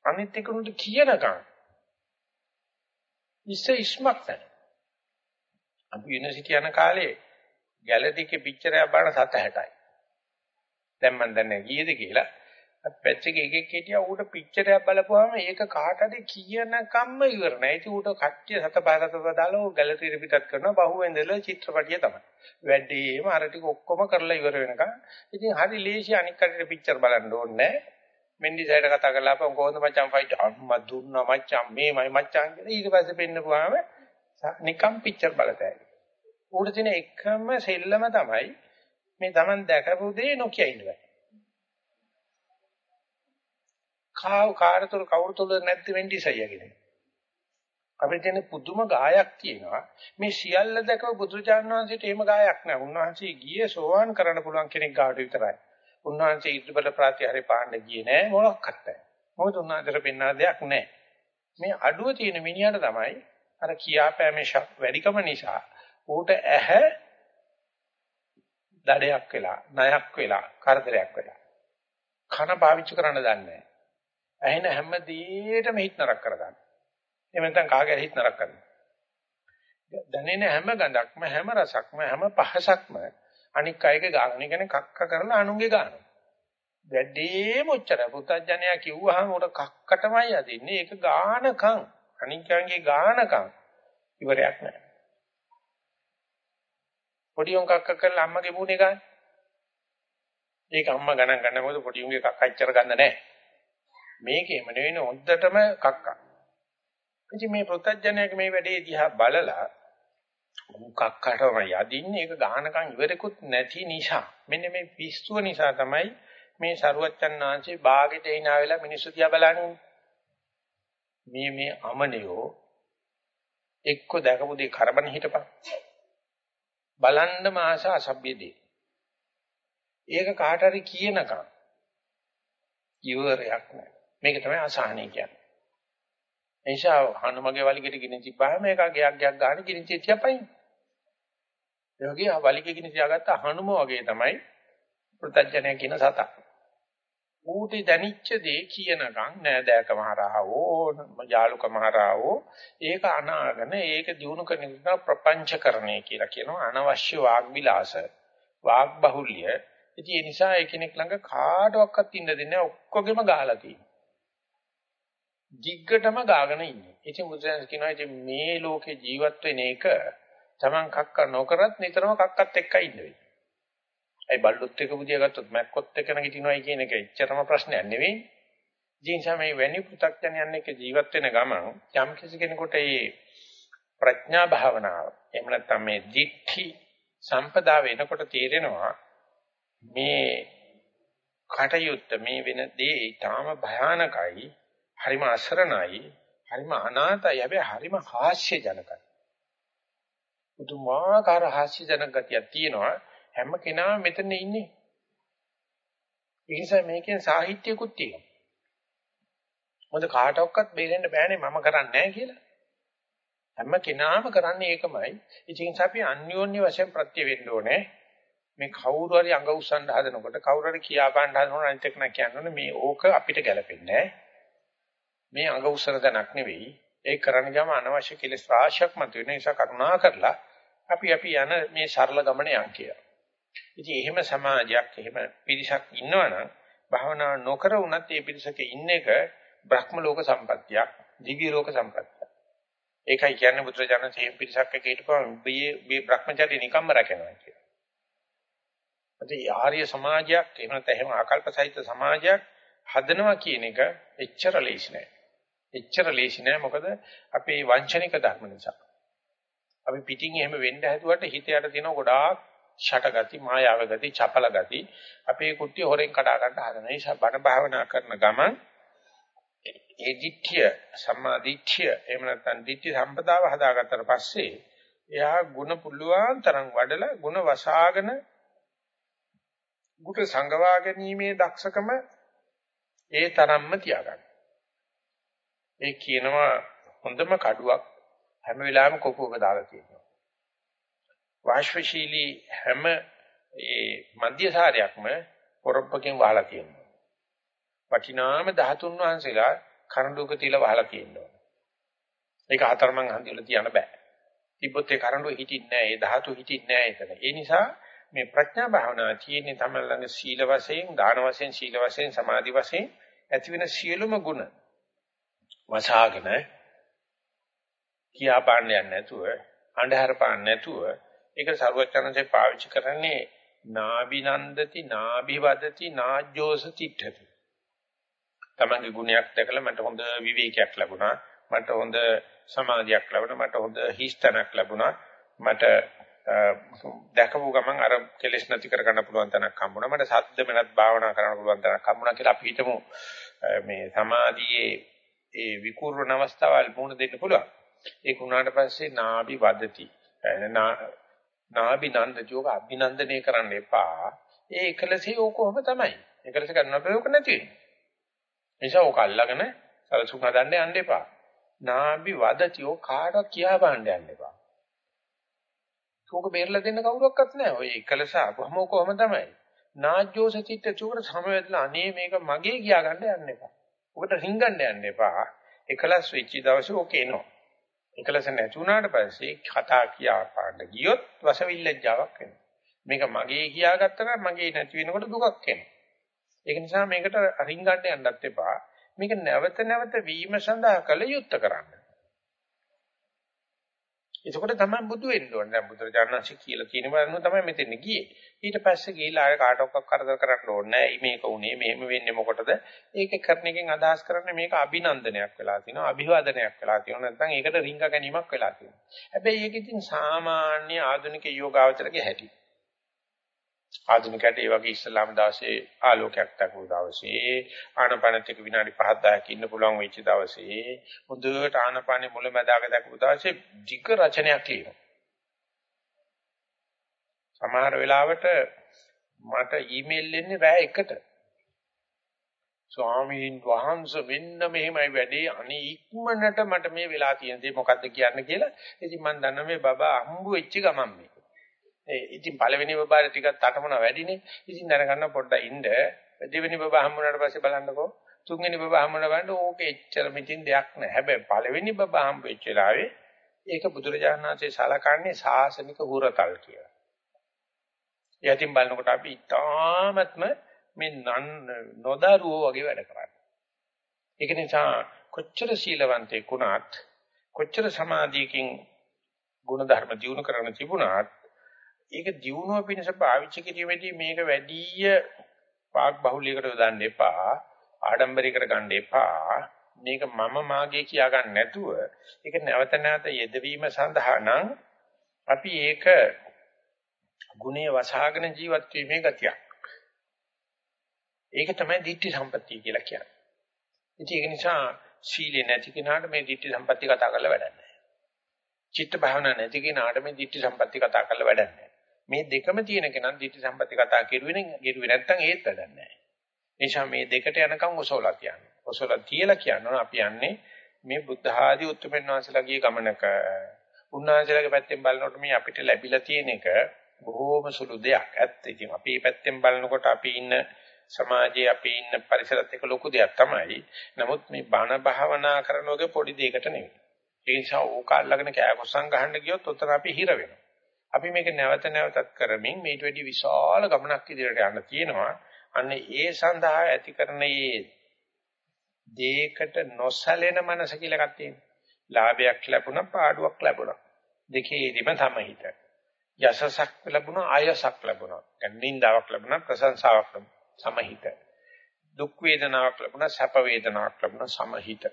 අනිත් එකට කියනකම් ඉස්ස ඉස්මක් නැහැ. අපි යුනිවර්සිටි යන කාලේ ගැලරිකේ පික්චර් එකක් බලන 760යි. දැන් මම දන්නේ කීයද කියලා. පැච්චක එකෙක් හිටියා ඌට පික්චර් එකක් බලපුවාම ඒක කාට හරි කියනකම්ම ඉවර නෑ. ඉතින් ඌට කට්ටිය සතපාරතව දාලා ගැලරියට පිටත් කරනවා බහුවෙන්දල චිත්‍රපටිය තමයි. වැඩිම අර ටික ඔක්කොම කරලා ඉවර වෙනකන්. ඉතින් හරි ලේසි අනික් කටට පික්චර් බලන්න ඕනේ නෑ. මෙන්ඩිසයිඩ් කතා කරලා අපන් කොහොමද මචං ෆයිට් අම්මා දුන්නා මචං මේමයි මචං කියලා ඊට පස්සේ පෙන්නපුවාම නිකම් පික්චර් බලතයි. ඌට තියෙන එකම සෙල්ලම තමයි මේ Taman දැකපු දේ නොකිය ඉන්නවා. කාව කාටතර කවුරුතුල නැති වෙන්ඩිසයියගෙන. අපිට තියෙන පුදුම ගායක් තියෙනවා. මේ සියල්ල දැකව බුදුචාන් වහන්සේට එහෙම ගායක් නැහැ. උන්වහන්සේ ගියේ සෝවාන් කරන්න පුළුවන් කෙනෙක් ගාවට විතරයි. උන්වහන්සේ ඉදිරිපල ප්‍රාතිහාරය පාන්න ගියේ නෑ මොනක්වත් නැහැ. මොකද උන්වහන්සේට පෙන්නා දෙයක් නැහැ. මේ අඩුව තියෙන මිනිහට තමයි අර කියාපෑමේ වැඩිකම නිසා ඌට ඇහැ දඩයක් වෙලා, ණයක් වෙලා, කරදරයක් වෙලා. කන පාවිච්චි කරන්න දන්නේ නැහැ. ඇහෙන හැම දෙයකම හිත නරක කරගන්න. එහෙම නැත්නම් කාගේ හිත නරක කරනවා. දැනෙන හැම ගඳක්ම හැම රසක්ම හැම පහසක්ම අනික් අයගේ ගාන. ඒ කියන්නේ කක්ක කරලා අනුන්ගේ ගාන. වැඩිම උච්චර පුතඥයා කිව්වහම උඩ කක්කටමයි යදින්නේ. ඒක ගානකම් අනික්යන්ගේ ගානකම් ඉවරයක් නැහැ. පොඩි උන් කක්ක කරලා අම්මගේ මූණේ ගන්න. ඒක අම්මා ගණන් ගන්න මොකද පොඩි උන්ගේ කක්ක අච්චර ගන්න නැහැ. මේකේම නෙවෙයි හොද්දටම කක්ක. ඉතින් මේ ප්‍රත්‍යඥයක මේ වැඩේ දිහා බලලා කක්කටම යදින්නේ ඒක ගානකම් ඉවරෙකුත් නැති නිසා. මෙන්න මේ පිස්සුව නිසා තමයි මේ සරුවච්චන් ආංශේ ਬਾගෙට එිනා වෙලා මිනිස්සු දිහා බලන්නේ. මේ මේ අමනියෝ එක්ක දැකපු දේ කරබන හිටපන්. බලන්න මාස අසභ්‍යදී. ඒක කාට හරි කියනකම් ඉවරයක් නැහැ. මේක තමයි අසහනය කියන්නේ. එනිසා හනුමගේ වලිගෙට ගිනි තිබ්බාම මේක ගයක් ගයක් ගන්න ගිනි තියපයින්. ඒ වගේ වලිගෙ ගිනි තියාගත්ත හනුම වගේ තමයි ප්‍රත්‍යඥය කියන සතා. ඌටි දැනිච්ච දේ කියනකම් නෑදෑකම හරහාවෝ යාලුකම හරහාවෝ ඒක අනාගෙන ඒක දිනු කරන එක ප්‍රපංචකරණය කියලා කියනවා අනවශ්‍ය වාග් විලාස වාග් බහුල්‍ය ඉතින් ඒ නිසා ඒ කෙනෙක් ළඟ කාටවත් ඉන්න දෙන්නේ ඔක්කොගෙම ගහලා තියෙනවා දිග්ගටම ගාගෙන ඉන්නේ. ඉතින් බුදුසසුන කියනවා ඉතින් මේ ලෝකේ ජීවත් වෙන එක Taman කක්ක නොකරත් නිතරම කක්කත් එක්කයි ඉන්න වෙයි. ඒ බල්ලොත් එක බුදියා ගත්තොත් මැක්කොත් එක නැගිටිනවයි කියන එක එච්චරම ප්‍රශ්නයක් නෙවෙයි. ජීන්සා මේ වැනි පෘථග්ජනයන් එක්ක ජීවත් වෙන ගමන් යම් කිසි කෙනෙකුට මේ ප්‍රඥා භාවනාව එහෙම නැත්නම් මේ දිට්ඨි සම්පදා වෙනකොට තේරෙනවා මේ කටයුත්ත මේ වෙන දේ ඊටාම භයානකයි හරිම අසරණයි හරිම අනාතයි. හැබැයි හරිම හාස්‍යජනකයි. පුදුමාකාර හාස්‍යජනක ගතියක් තියෙනවා. හැම කෙනාම මෙතන ඉන්නේ. ඒ නිසා මේකෙන් සාහිත්‍යකුත් තියෙනවා. මොකද කාටවත් බේරෙන්න බෑනේ මම කරන්නේ නැහැ කියලා. හැම කෙනාම කරන්නේ ඒකමයි. ඉතින් අපි අන්‍යෝන්‍ය වශයෙන් ප්‍රත්‍ය වෙන්න ඕනේ. මේ කවුරු හරි අඟ උස්සන්න හදනකොට කවුරු හරි කියා ගන්න හදනකොට අනිත් එක නක් කියන්නේ මේ ඕක අපිට ගැලපෙන්නේ මේ අඟ උස්සන දණක් නෙවෙයි. ඒක කරන්න ගියාම අනවශ්‍ය කෙලෙස් රාශියක් මතුවෙන නිසා කරුණා කරලා අපි අපි යන මේ සරල ගමන යන් කියලා. ඉතින් එහෙම සමාජයක් එහෙම පිරිසක් ඉන්නවනම් භාවනා නොකර වුණත් ඒ පිරිසක ඉන්න එක බ්‍රහ්ම ලෝක සම්පත්තියක්, දිව්‍ය ලෝක සම්පත්තියක්. ඒකයි කියන්නේ බුදුරජාණන් තේ පිරිසක් එක හිටපුවම මේ මේ Brahmacharya නිකම්ම රැකෙනවා කියලා. ඒ ආර්ය සමාජයක් එහෙම නැත්නම් එහෙම ආකල්ප සහිත සමාජයක් හදනවා කියන එක එච්චර ලේසි නෑ. එච්චර ලේසි නෑ මොකද අපේ වංචනික ධර්ම නිසා. අපි පිටින් එහෙම වෙන්න හැදුවට හිත යට තියෙන ගොඩාක් ෂටගති, මායාව ගති, චපල ගති අපේ කුට්ටිය හොරෙන් කඩා ගන්න හදන නිසා බණ භාවනා කරන ගමන් ඒ දිට්ඨිය සම්මා දිට්ඨිය එහෙම නැත්නම් දිට්ඨි සම්පදාව හදාගත්තට පස්සේ එයා ಗುಣ පුල්ලුවන් තරම් වඩලා ಗುಣ වසාගෙන ගුට සංගවා ගැනීමේ දක්ෂකම ඒ තරම්ම තියාගන්න. ඒ කියනවා හොඳම කඩුවක් හැම වෙලාවෙම කොපුවක දාලා තියෙනවා. වාෂ්පශීලී හැම ඒ මධ්‍යසාරයක්ම පොරොප්පකින් වහලා තියෙනවා. වටිනාම ධාතුන් වහන්සේලා කරඬුක තියලා වහලා තියෙනවා. ඒක හතරමං හන්දිවල තියන්න බෑ. තිබ්බොත් ඒ කරඬුව හිටින්නේ නැහැ. ඒ ධාතු හිටින්නේ නැහැ එතන. ඒ නිසා මේ ප්‍රඥා භාවනාව තියෙන්නේ තමයි ළඟ සීල වශයෙන්, දාන වශයෙන්, සීල වශයෙන්, සමාධි වශයෙන් ඇති වෙන සියලුම ගුණ වසාගෙන කියා පාන්නේ නැතුව, අන්ධහර පාන්නේ නැතුව ඒක සරුවචනන්සේ පාවිච්චි කරන්නේ නාබිනන්දති, නාබිවදති, නාජ්ජෝස තිට්ඨති. තමන්ගේ ගුණයක් දැකලා මට හොඳ විවේකයක් ලැබුණා. මට හොඳ සමාධියක් ලැබුණා. මට හොඳ හිස්තනක් ලැබුණා. මට දැකපු ගමන් අර කෙලෙස් නැති කරගන්න පුළුවන් තැනක් හම්බුණා. මට සද්ද මෙලත් භාවනා කරන්න පුළුවන් තැනක් හම්බුණා කියලා අපි හිතමු මේ සමාධියේ ඒ විකූර්ණ අවස්ථාවල් මුණ දෙන්න පුළුවන්. ඒක උනාට පස්සේ නාභි වදති. නාභි නන්දජෝග අභිනන්දනය කරන්න එපා. ඒ එකලසේ ඕක කොහොම තමයි. එකලස කරන්න බෑ ඕක නැති වෙන්නේ. නිසා ඕක අල්ලගෙන සලසුම් හදන්න යන්න එපා. නාභි වදති ඕ කාටවත් කියා බාන්න යන්න එපා. ඕක බේරලා දෙන්න කවුරක්වත් නැහැ. ඔය එකලස අපහම කොහොම තමයි. නාජ්ජෝස චිත්ත චුකර සමවැදලා අනේ මේක මගේ කියා ගන්න යන්න එපා. ඔකට රිංගන්න යන්න එපා. එකලස් වෙච්ච දවසේ ඕක එනවා. එකලස නැති වුණාට පස්සේ කතා කියා පාන්න ගියොත් වසවිල්ලජ්ජාවක් එනවා. මේක මගේ කියාගත්තා නම් මගේ නැති වෙනකොට දුකක් එනවා. ඒක නිසා මේකට රින්ගන්න යන්නත් එපා. මේක නැවත නැවත වීම සඳහා කල යුත්තේ කරන්න. එතකොට තමයි බුදු වෙන්න ඕනේ. දැන් බුදුරජාණන්සේ කියලා තියෙන බරණු තමයි මෙතන ගියේ. ඊට පස්සේ ගිහිලා ආය කාටවත් කරදර කරන්න ඕනේ නැහැ. මේක උනේ මෙහෙම වෙන්නේ මොකටද? ඒක කරන එකෙන් අදහස් කරන්නේ මේක අභිනන්දනයක් වෙලා තිනවා, අභිවාදනයක් වෙලා තිනවා. නැත්නම් ඒකට රිංග ගැනීමක් වෙලා තියෙනවා. හැබැයි ඒක ඉතින් සාමාන්‍ය ආධුනික යෝගාවචරගේ හැටි. ආධුනිකයට ඒ වගේ ඉස්ලාම් දාසේ ආලෝකයක් දක්වපු දවසේ ආනපනත් එක්ක විනාඩි 5 10ක් ඉන්න පුළුවන් වෙච්ච දවසේ හොඳට ආනපනේ මුලැමැදාක දක්වපු දවසේ ධික රචනයක් ලියනවා. සමහර වෙලාවට මට ඊමේල් එන්නේ රෑ එකට. ස්වාමීන් වහන්සේ මෙන්න මෙහෙමයි වැඩේ. අනේ ඉක්මනට මට මේ වෙලා තියෙන දේ මොකද්ද කියන්න කියලා. ඉතින් මම දන්නවා මේ බබා හම්බු වෙච්ච ගමන් මේ. ඒ ඉතින් පළවෙනි බබාට ටිකක් තටමන වැඩිනේ. ඉතින් දැනගන්න පොඩ්ඩක් ඉන්න. දෙවෙනි බබා හම්බුනාට පස්සේ බලන්නකෝ. තුන්වෙනි බබා හම්බුනා බලන්න ඕකේ එච්චර මිතින් දෙයක් නෑ. හැබැයි පළවෙනි බබා හම්බ වෙච්ච වෙලාවේ ඒක බුදුරජාණන් වහන්සේ සලකන්නේ සාසනික හුරතල් කියලා. යටින් බලනකොට අපි ඊටාත්ම මේ නොදරුවෝ වගේ වැඩ කරන්නේ. ඒක නිසා කොච්චර සීලවන්තයෙක් වුණත් කොච්චර සමාධියකින් ගුණ ධර්ම දියුණු කරන්න තිබුණත් ඒක දියුණුව පිණිස පාවිච්චි කිරීමේදී මේක වැඩිය වාග් බහුල්‍යයකට දාන්න එපා ආඩම්බරයකට ගන්න එපා මේක මම මාගේ කියා ගන්න නැතුව ඒක නැවත නැවත යෙදවීම සඳහා නම් අපි ඒක ගුණේ වසහාගෙන ජීවත් වීමේ ගතියක්. ඒක තමයි ditthi සම්පත්තිය කියලා කියන්නේ. ඉතින් ඒක නිසා සීලේ නැති කෙනාට මේ ditthi සම්පත්තිය කතා කරලා වැඩක් නැහැ. චිත්ත භාවනා නැති කෙනාට මේ ditthi සම්පත්තිය කතා කරලා වැඩක් නැහැ. මේ දෙකම තියෙන කෙනා ditthi සම්පත්තිය කතා කරුවේ නේ කරුවේ නැත්තම් ඒත් වැඩක් නැහැ. නිසා මේ දෙකට යනකම් ඔසෝලා කියන්නේ. ඔසෝලා තියලා කියනවා අපි යන්නේ මේ බුද්ධ ආදී උත්තරපෙන් වහන්සේලාගේ ගමනක. උන්වහන්සේලාගේ පැත්තෙන් බලනකොට මේ අපිට ලැබිලා තියෙන එක බොහෝම සුළු දෙයක්. ඇත්ත ඉතින් අපි මේ පැත්තෙන් බලනකොට අපි ඉන්න සමාජයේ අපි ඉන්න පරිසරත් එක්ක ලොකු දෙයක් තමයි. නමුත් මේ බණ භාවනා කරනෝගේ පොඩි දෙයකට නෙවෙයි. ඒ නිසා ඕක අල්ලගෙන කෑකොස්සන් ගහන්න ගියොත් උතර අපි හිර වෙනවා. අපි මේක නැවත නැවතත් කරමින් මේට වැඩි විශාල ගමනක් ඉදිරියට යන්න තියෙනවා. අන්න ඒ සඳහා ඇති කරන මේ දේකට නොසැලෙන මනස කියලා එකක් තියෙනවා. ලාභයක් ලැබුණා පාඩුවක් ලැබුණා. දෙකේදීම සමහිත. යසසක් ලැබුණා ආයසක් ලැබුණා. නින්දාවක් ලැබුණා ප්‍රශංසාවක් ලැබුණා. සමහිත. දුක් වේදනාවක් ලැබුණා සැප වේදනාවක් ලැබුණා සමහිත.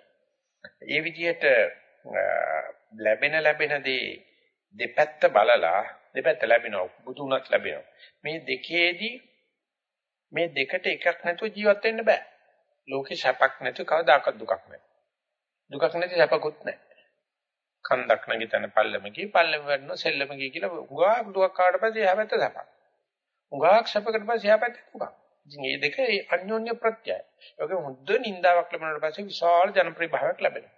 ඒ විදිහට ලැබෙන ලැබෙන දේ දෙපැත්ත බලලා දෙපැත්ත ලැබෙනවා බුදුණක් ලැබෙනවා. මේ දෙකේදී මේ දෙකට එකක් නැතුව ජීවත් වෙන්න බෑ. ලෝකේ සැපක් නැතුව කවදාකවත් දුකක් නැහැ. දුකක් නැති සැපකුත් නැහැ. කන්දක් නැගිටන පල්ලමකී පල්ලම වෙන්න සෙල්ලමකී කියලා උගාක් දුකක් ආවට පස්සේ එහා පැත්ත සැපක්. උගාක් සැපකට පස්සේ එහා පැත්ත දුකක්. ඉතින් මේ දෙක අන්‍යෝන්‍ය ප්‍රත්‍යයයි. ඒක හොඳ නින්දාවක් ලැබුණාට පස්සේ විශාල ජනප්‍රිය භාවයක් ලැබෙනවා.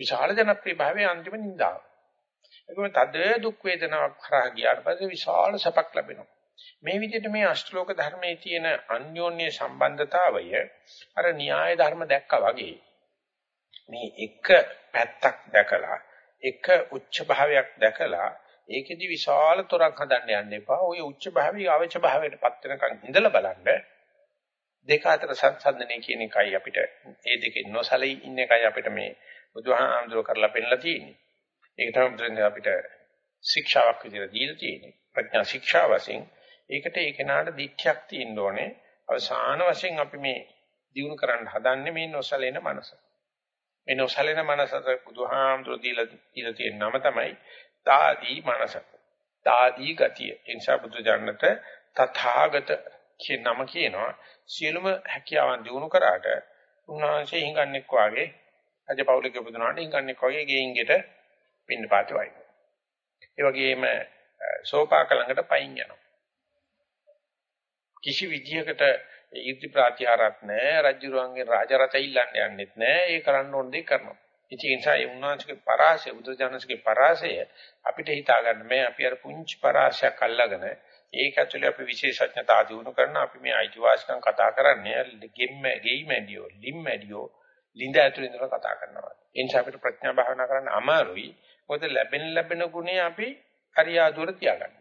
විශාල ජනප්‍රිය භාවයේ අන්තිම නින්දාව. ඒකම තද දුක් වේදනාවක් කරා ගියාට පස්සේ විශාල සැපක් ලැබෙනවා. මේ විදිහට මේ අෂ්ටලෝක ධර්මයේ තියෙන අන්‍යෝන්‍ය සම්බන්ධතාවය අර න්‍යාය ධර්ම දැක්කා වගේ මේ එක පැත්තක් දැකලා එක උච්ච භාවයක් දැකලා ඒකෙදි විශාල තොරක් හදන්න යන්න එපා. ওই උච්ච භාවී අවච භාවයටපත් වෙනකන් ඉඳලා බලන්න. දෙක අතර සංසන්දනය කියන එකයි අපිට ඒ දෙකේ නොසලී ඉන්න එකයි අපිට මේ බුදුහාමුදුර කරලා පෙන්නලා තියෙන්නේ. ඒක තමයි අපිට ශික්ෂාවක් විදිහට දීලා තියෙන්නේ. ප්‍රඥා ශික්ෂා වශයෙන් ඒකට ඒ කෙනාට දික්ඛයක් තියෙන්න ඕනේ. අවසාන වශයෙන් අපි මේ දිනු කරන්න හදන්නේ මේ නොසලෙන මනස. මේ නොසලෙන මනසට බුදුහාමුදුරු දීලා දීලා තියෙන නම තමයි තාදී මනස. තාදී ගතිය. ඒ නිසා බුදු ජානත තථාගත කියන නම කියනවා. සියලුම හැකියාවන් දිනු කරාට උන්වහන්සේ හිඟන්නෙක් වාගේ අජපෞලික බුදුනාට හිඟන්නෙක් වාගේ ගෙයින් ගෙට පින්න පාත වයි. ඒ වගේම සෝපාක ළඟට පයින් යනවා. කිසි විදියකට ඊර්ති ප්‍රාතිහාරක් නැහැ රජුරුවන්ගේ රාජරත ඉල්ලන්න යන්නෙත් නැහැ ඒ කරන්න ඕන දේ කරනවා ඉතින් ඒ නිසා ඒ උන්වහන්සේගේ පරාසය බුදුජානකගේ පරාසය අපිට හිතා ගන්න මේ අපි අර පුංචි පරාසයක් අල්ලගෙන ඒක ඇතුලේ අපි විශේෂඥතා දිනු කරන අපි මේ අයිතිවාසිකම් කතා කරන්නේ ගෙම්ම ගෙයිමැඩියෝ ලිම්මැඩියෝ ලිඳ ඇතුලේ ඉඳලා කතා කරනවා ඒ නිසා අපිට ප්‍රඥා භාවනා කරන්න අමාරුයි මොකද ලැබෙන ලැබෙන ගුණේ අපි හරියාදුවර තියාගන්න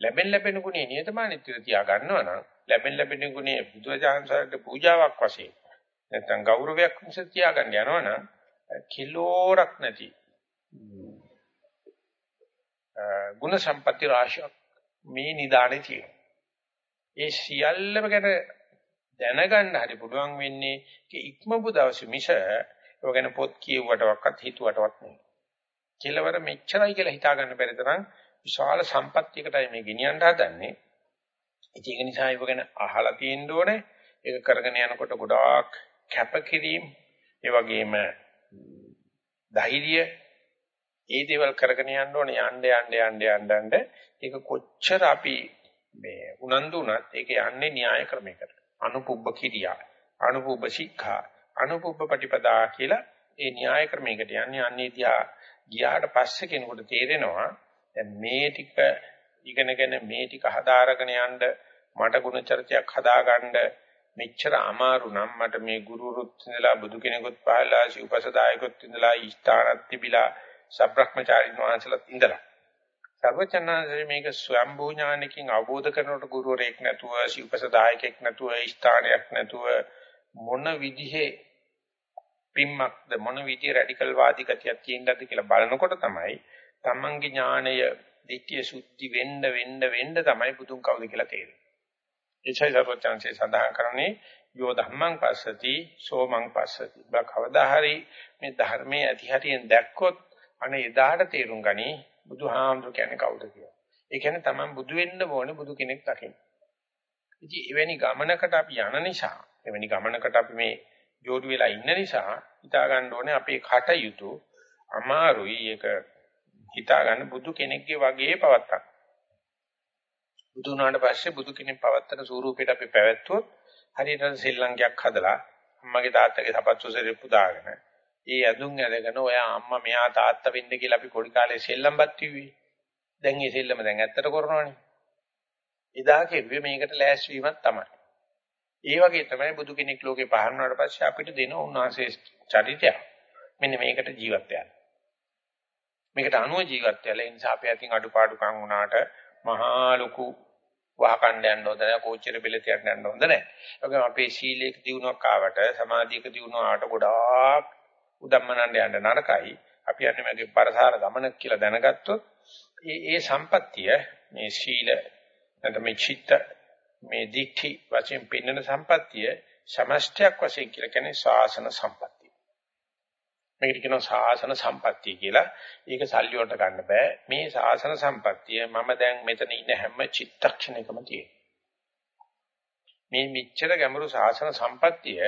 ලැබෙන ලැබෙන ගුණේ නියතමානීත්වයට තියා ගන්නවා නම් ලැබෙන ලැබෙන ගුණේ බුදුජානසාරට පූජාවක් වශයෙන් නැත්නම් ගෞරවයක් වශයෙන් තියා ගන්න යනවා නම් කිලෝරක් නැති ගුණ සම්පatti රාශියක් මේ නිදානේ තියෙනවා. ඒ සියල්ලම ගැන දැනගන්න හරි පුළුවන් වෙන්නේ ඉක්මපු දවසේ මිස ඒක ගැන පොත් කියවුවටවත් හිතුවටවත් නෙවෙයි. කෙලවර මෙච්චරයි කියලා හිතා ගන්න බැරි තරම් විශාල සම්පත්තියකටයි මේ ගෙනියන්න හදන්නේ. ඉතින් ඒක නිසා ඒක ගැන අහලා තියෙන්න ඕනේ. ඒක කරගෙන යනකොට ගොඩාක් කැපකිරීම, ඒ වගේම ධෛර්යය ඒ දේවල් කරගෙන යන්න ඕනේ යන්න යන්න යන්න යන්න යන්න ඒක කොච්චර අපි මේ උනන්දු උනත් ඒක යන්නේ න්‍යාය ක්‍රමයකට. අනුපුබ්බ කිරියා, අනුපුබ්බ ශික්ෂා, අනුපුබ්බ ප්‍රතිපදා කියලා ඒ න්‍යාය ක්‍රමයකට යන්නේ. අන්නේ තියා ගියාට පස්සේ කෙනෙකුට තේරෙනවා දැන් මේ ටික ඉගෙනගෙන මේ ටික හදාරගෙන යන්න මට ගුණ චරිතයක් හදාගන්න මෙච්චර අමාරු නම් මට මේ ගුරුරුත් ඉඳලා බුදු කෙනෙකුත් පහළලා සිව්පසදායකුත් ඉඳලා ඊස්ථානත් තිබිලා සබ්‍රහ්මචාරින් වහන්සේලාත් ඉඳලා. සර්වචන්නාංශයේ මේක ස්වයම්භූ ඥානකින් අවබෝධ කරනකොට ගුරුවරයෙක් නැතුව සිව්පසදායකෙක් නැතුව ඊස්ථානයක් නැතුව මොන විදිහේ පිම්මක්ද මොන විදිය රැඩිකල් වාදී ගතියක් තියෙනවද කියලා බලනකොට තමයි තමන්ගේ ඥාණය දිට්ඨිය සුද්ධි වෙන්න වෙන්න වෙන්න තමයි බුදුන් කවුද කියලා තේරෙන්නේ. ඒචයි සර්වචන්සේ සඳහන් කරන්නේ යෝ ධම්මං පස්සති සෝමං පස්සති. බා කවදා හරි මේ ධර්මයේ ඇති හැටියෙන් දැක්කොත් අනේ එදාට තේරුම් ගනි බුදුහාමුදුර කියන්නේ කවුද කියලා. ඒ කියන්නේ Taman බුදු වෙන්න ඕනේ බුදු කෙනෙක් දකින්න. ඉතින් එවැනි ගමනකට අපි යන නිසා එවැනි ගමනකට අපි මේ ජෝඩු වෙලා ඉන්න නිසා හිතා ගන්න ඕනේ අපේ කටයුතු අමාරුයි ඒක හිතා ගන්න බුදු කෙනෙක්ගේ වගේ පවත්තක්. බුදු වුණාට පස්සේ බුදු කෙනෙක් පවත්තන ස්වරූපයට අපි පැවැත්වුවොත් හරියට සෙල්ලංගයක් හදලා අම්මගේ තාත්තගේ සපත්තු සෙරෙප්පු දාගෙන ඒ ඇඳුම් ඇඳගෙන ඔයා අම්මා මෙහා තාත්තා වෙන්න කියලා අපි පොඩි කාලේ සෙල්ලම්පත් කිව්වේ. දැන් මේ සෙල්ලම දැන් ඇත්තට කරනවනේ. එදා කෙරුවේ මේකට ලෑස්ති වීමක් තමයි. ඒ වගේ තමයි බුදු කෙනෙක් ලෝකේ පහළ වුණාට පස්සේ අපිට දෙන උන්වහන්සේ චරිතය. මෙන්න මේකට ජීවත් වෙන්න. මේකට අනුව ජීවත් වෙලා ඒ නිසා අපි අතින් අඩුපාඩුකම් වුණාට මහා ලොකු වහකණ්ඩ යන්න හොඳ නැහැ කෝච්චියට බෙල තියන්න යන්න හොඳ නැහැ. ඒ වගේම අපේ සීලයක දියුණුවක් ආවට සමාධියක දියුණුවක් ආවට ගොඩාක් උදම්මනන්න යන්න නරකයි. අපි යන්නේ මේකේ පරසාර ගමනක් කියලා දැනගත්තොත් ඒ ඒ සම්පත්තිය මේ සීල නැත්නම් මේ චිත්ත මේ දික්ටි වශයෙන් පෙන්වන සම්පත්තිය සමස්තයක් වශයෙන් කියලා කියන්නේ ශාසන සම්පත්තිය. මේකට කියනවා ශාසන සම්පත්තිය කියලා. ඒක සල්ලි වලට ගන්න බෑ. මේ ශාසන සම්පත්තිය මම දැන් මෙතන ඉන්න හැම චිත්තක්ෂණයකම තියෙනවා. මේ මෙච්චර ගැඹුරු ශාසන සම්පත්තිය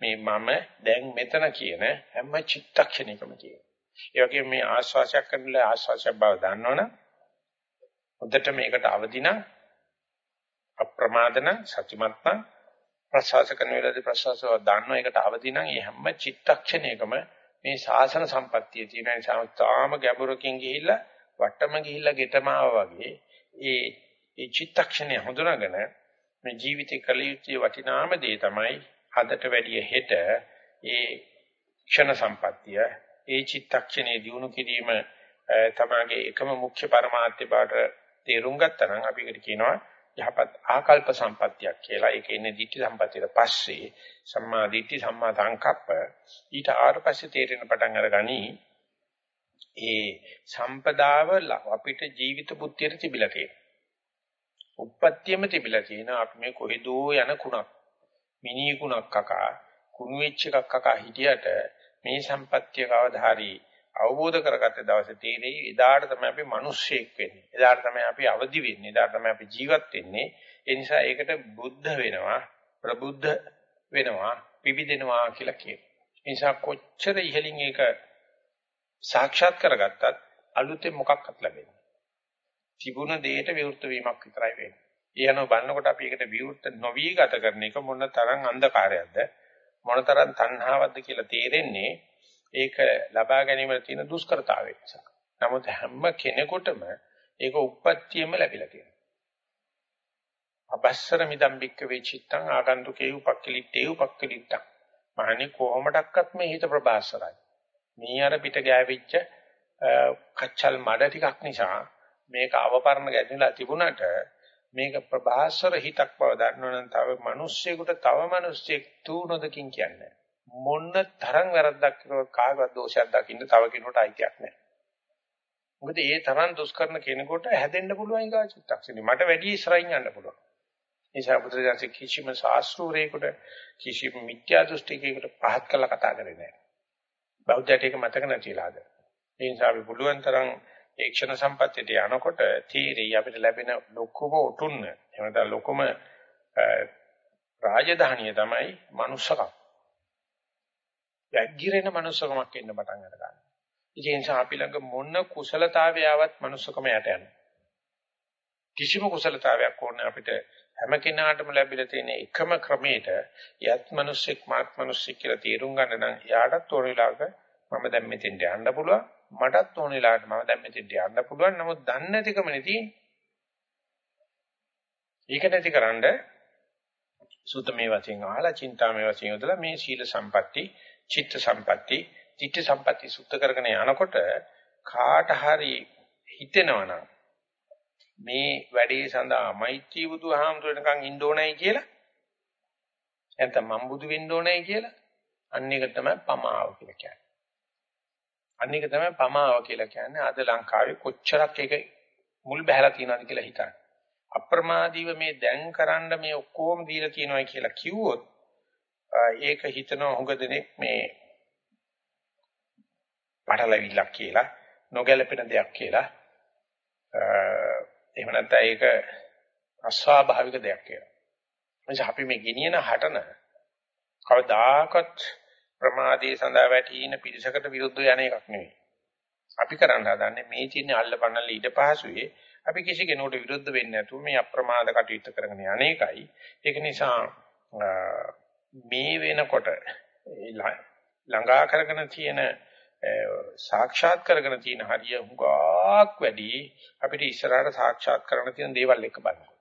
මේ මම දැන් මෙතන කියන හැම චිත්තක්ෂණයකම තියෙනවා. ඒ වගේම මේ ආස්වාසයක් කරනලා ආස්වාසයක් බව දන්නවනම් හොඳට මේකට අවදින අප්‍රමාදන සතිමත්ම ප්‍රසවාස කරන වෙලාවේදී ප්‍රසවාසව දන්නව ඒකට අවදින ඒ හැම චිත්තක්ෂණයකම මේ ශාසන සම්පත්තිය තියෙන නිසා තාම ගැඹුරකින් ගිහිල්ලා වටම ගිහිල්ලා ගෙටමාව වගේ ඒ ඒ චිත්තක්ෂණය හඳුනාගෙන මේ ජීවිතේ කල යුත්තේ වටිනාම දේ තමයි අදට වැඩිය හෙට ඒ ක්ෂණ සම්පත්තිය. ඒ චිත්තක්ෂණේ දිනු කිරීම තමගේ එකම මුඛ්‍ය පරමාර්ථය බවට තේරුම් ගත්තා නම් අපි ඒකට කියනවා යහපත් ආකල්ප සම්පත්තියක් කියලා. ඒක ඉන්නේ ditthi සම්පත්තියට පස්සේ සම්මා ditthi සම්මා සංකප්ප ඊට ආරපස්සේ තේරෙන පටන් අරගනි. ඒ සම්පදාව අපිට ජීවිත බුද්ධියට තිබිලා තියෙනවා. උප්පත්තියම තිබිලා තියෙනවා අපි මේ කොහෙදෝ යන කුණක්. මිනි කුණක් කකා කුණු වෙච්ච එකක් කකා හිටියට මේ සම්පත්තිය කවදා හරි අවබෝධ කරගත්ත දවසේ තේරෙයි එදාට තමයි අපි මිනිස්සෙක් වෙන්නේ. එදාට තමයි අපි අවදි වෙන්නේ. එදාට තමයි අපි ජීවත් වෙන්නේ. ඒ නිසා ඒකට බුද්ධ වෙනවා, ප්‍රබුද්ධ වෙනවා, පිබිදෙනවා කියලා කියනවා. ඒ නිසා කොච්චර ඉහළින් ඒක සාක්ෂාත් කරගත්තත් අලුතෙන් මොකක්වත් ලැබෙන්නේ. තිබුණ දෙයට විවෘත වීමක් විතරයි වෙන්නේ. ඊයනෝ බලනකොට අපි ඒකට විවෘත නොවි ගත කරන එක මොන තරම් අන්ධකාරයක්ද මොන තරම් තණ්හාවක්ද කියලා තේරෙන්නේ ඒක ලබා ගැනීමට තියෙන දුෂ්කරතාවය නිසා. නමුත් හැම කෙනෙකුටම ඒක උප්පත්තියෙම ලැබිලා තියෙනවා. අබස්සර මිදම් බික්ක වේචිත්තං ආගන්තුකේ උපක්කලිටේ උපක්කලිට්ටං. මහණි කොහොමඩක්වත් මේ හිත ප්‍රබාසරයි. මේ අර පිට ගෑවිච්ච කච්චල් මඩ ටිකක් නිසා මේක අවපරණ ගැදිලා තිබුණට මේක ප්‍රභාස්වර හිතක් බව දන්නවනම් තව මිනිස්සෙකුට තව මිනිස්සෙක් තුනොදකින් කියන්නේ මොන්න තරම් වැරද්දක් කරන කාගවත් දෝෂයක් දකින්න තව කෙනෙකුට අයිතියක් නැහැ. මොකද ඒ තරම් දුෂ්කරන කෙනෙකුට හැදෙන්න පුළුවන් ඊගා චිත්තක්ෂණි. මට වැඩි ඉස්සරහින් යන්න පුළුවන්. නිසා බුදුරජාණන් කිසිම ශාස්ත්‍රූරේකට කිසිම මිත්‍යා දෘෂ්ටිකයකට පහත් කළා කතා කරේ නැහැ. බෞද්ධයට ඒක මතක නැතිලාද. ඒ නිසා අපි පුළුවන් තරම් ඒ ක්ෂණ සම්පත්තියට යනකොට තීරි අපිට ලැබෙන ලොකුම උතුන්න එහෙම නැත්නම් ලොකුම රාජධානිය තමයි manussකම්. වැග්ගිරෙන manussකමක් එන්න පටන් ගන්නවා. ඒ නිසා අපි ළඟ මොන කුසලතාවයාවත් manussකම යට යනවා. කිසිම කුසලතාවයක් ඕනේ අපිට හැම කෙනාටම ලැබිලා තියෙන එකම ක්‍රමයට යත් මිනිස්සෙක් මාත් මිනිස්සෙක් කියලා තීරුම් ගන්න නම් යාටත් ඕන වෙලාවක මම දැන් මෙතෙන්ට යන්න පුළුවන් මටත් ඕන වෙලාවට මම දැන් මෙතෙන්ට යන්න පුළුවන් නමුත් දන්නේ නැතිකමනේ තියෙන්නේ. ඒක නැතිකරන්න සුතමේ වශයෙන් අහලා චින්තාමේ වශයෙන් යොදලා මේ සීල සම්පatti චිත්ත සම්පatti, චිත්ත සම්පatti සුද්ධ කරගෙන යනකොට කාට හරි හිතෙනවනම් මේ වැඩේ සඳහා මෛත්‍රී බුදුහාමුදුරනකන් ඉන්න ඕනයි කියලා නැත්නම් මම බුදු වෙන්න ඕනයි කියලා අන්න එක තමයි පමාව කියලා කියන්නේ. අන්න එක තමයි පමාව කියලා කියන්නේ. අද ලංකාවේ කොච්චරක් ඒක මුල් බහැලා තියෙනවද කියලා හිතන්න. අප්‍රමාදීව මේ දැන් කරන්න මේ ඔක්කොම දීලා තියෙනවා කියලා කිව්වොත් ඒක හිතන හුඟ දෙනෙක් මේ පටලවිල්ලක් කියලා නොගැලපෙන දෙයක් කියලා එහෙම නැත්නම් ඒක අස්වාභාවික දෙයක් කියලා. එනිසා අපි මේ ගෙනියන හටන කවදාකවත් ප්‍රමාදයේ සඳහා වැටීන පිරිසකට විරුද්ධව යන එකක් නෙවෙයි. අපි කරන්න හදන්නේ මේ තියෙන අල්ලපන්නල ඊට පහසුවේ අපි කිසි කෙනෙකුට විරුද්ධ වෙන්නේ නැතුව මේ අප්‍රමාද කටයුතු කරගෙන යන්නේකයි. ඒක නිසා මේ වෙනකොට ළඟා කරගෙන තියෙන සාක්ෂාත් කරගෙන තියෙන හරිය හුඟක් වැඩි අපිට ඉස්සරහට සාක්ෂාත් කරන්න තියෙන දේවල් එක බලනකොට.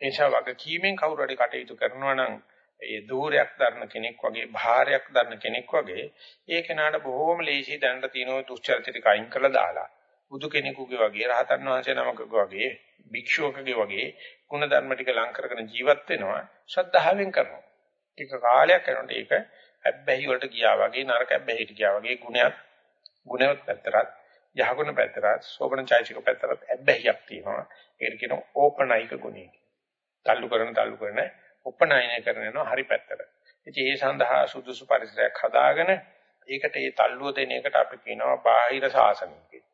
ඒ නිසා වගකීමෙන් කවුරු හරි කටයුතු කරනවා නම් ඒ දූරයක් දරන කෙනෙක් වගේ භාරයක් දරන කෙනෙක් වගේ ඒ කෙනාට බොහෝම ලේසි දැනට තියෙන දුස්චරිත ටික අයින් කරලා දාලා බුදු කෙනෙකුගේ වගේ රහතන් වහන්සේ නමකගේ වගේ භික්ෂුවකගේ වගේ ගුණ ධර්ම ටික ලං කරගෙන ජීවත් වෙනවා ශ්‍රද්ධාවෙන් කරනවා. ටික කාලයක් යනකොට ඒක ඇබ්බැහි වලට ගියා වගේ නරක ඇබ්බැහිට ගියා වගේ ගුණයක් ගුණවත් පැත්තරත් යහගුණ පැත්තරත් සෝබන චෛසික පැත්තරත් ඇබ්බැහියක් තියෙනවා. ඒකට කියනවා ඕපනයික ගුණය. තල්ලු කරන තල්ලු කරන උපනයනය කරන යනවා හරි පැත්තට. ඉතින් ඒ සඳහා සුදුසු පරිසරයක් හදාගෙන ඒකට ඒ තල්ලුව දෙන එකට අපි කියනවා බාහිර සාසනය කියලා.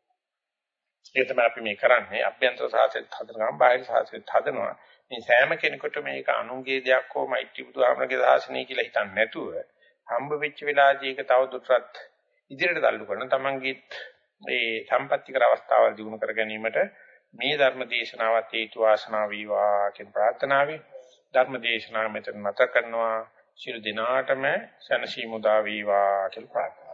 ඒක තමයි අපි මේ කරන්නේ. අභ්‍යන්තර සාසනයත් හදනවා බාහිර සාසනයත් හදනවා. මේ සෑම කෙනෙකුට මේක අනුන්ගේ දෙයක් හෝ මෛත්‍රී බුදුහාමරගේ සාසනය කියලා හිතන්නේ නැතුව හම්බ වෙච්ච වෙලාවදී ඒක තව දුරටත් ඉදිරියට තල්ලු කරන තමන්ගේ මේ සම්පත්‍තිකර අවස්ථාවල් දිනු කර ගැනීමට මේ ධර්ම දේශනාවත් හේතු වාසනා වේවා කියන ප්‍රාර්ථනාවයි ධර්ම දේශනාව මෙතන නැත කරනවා. ශිරු දිනාටම සනසි මුදා වේවා කියලා ප්‍රාර්ථනා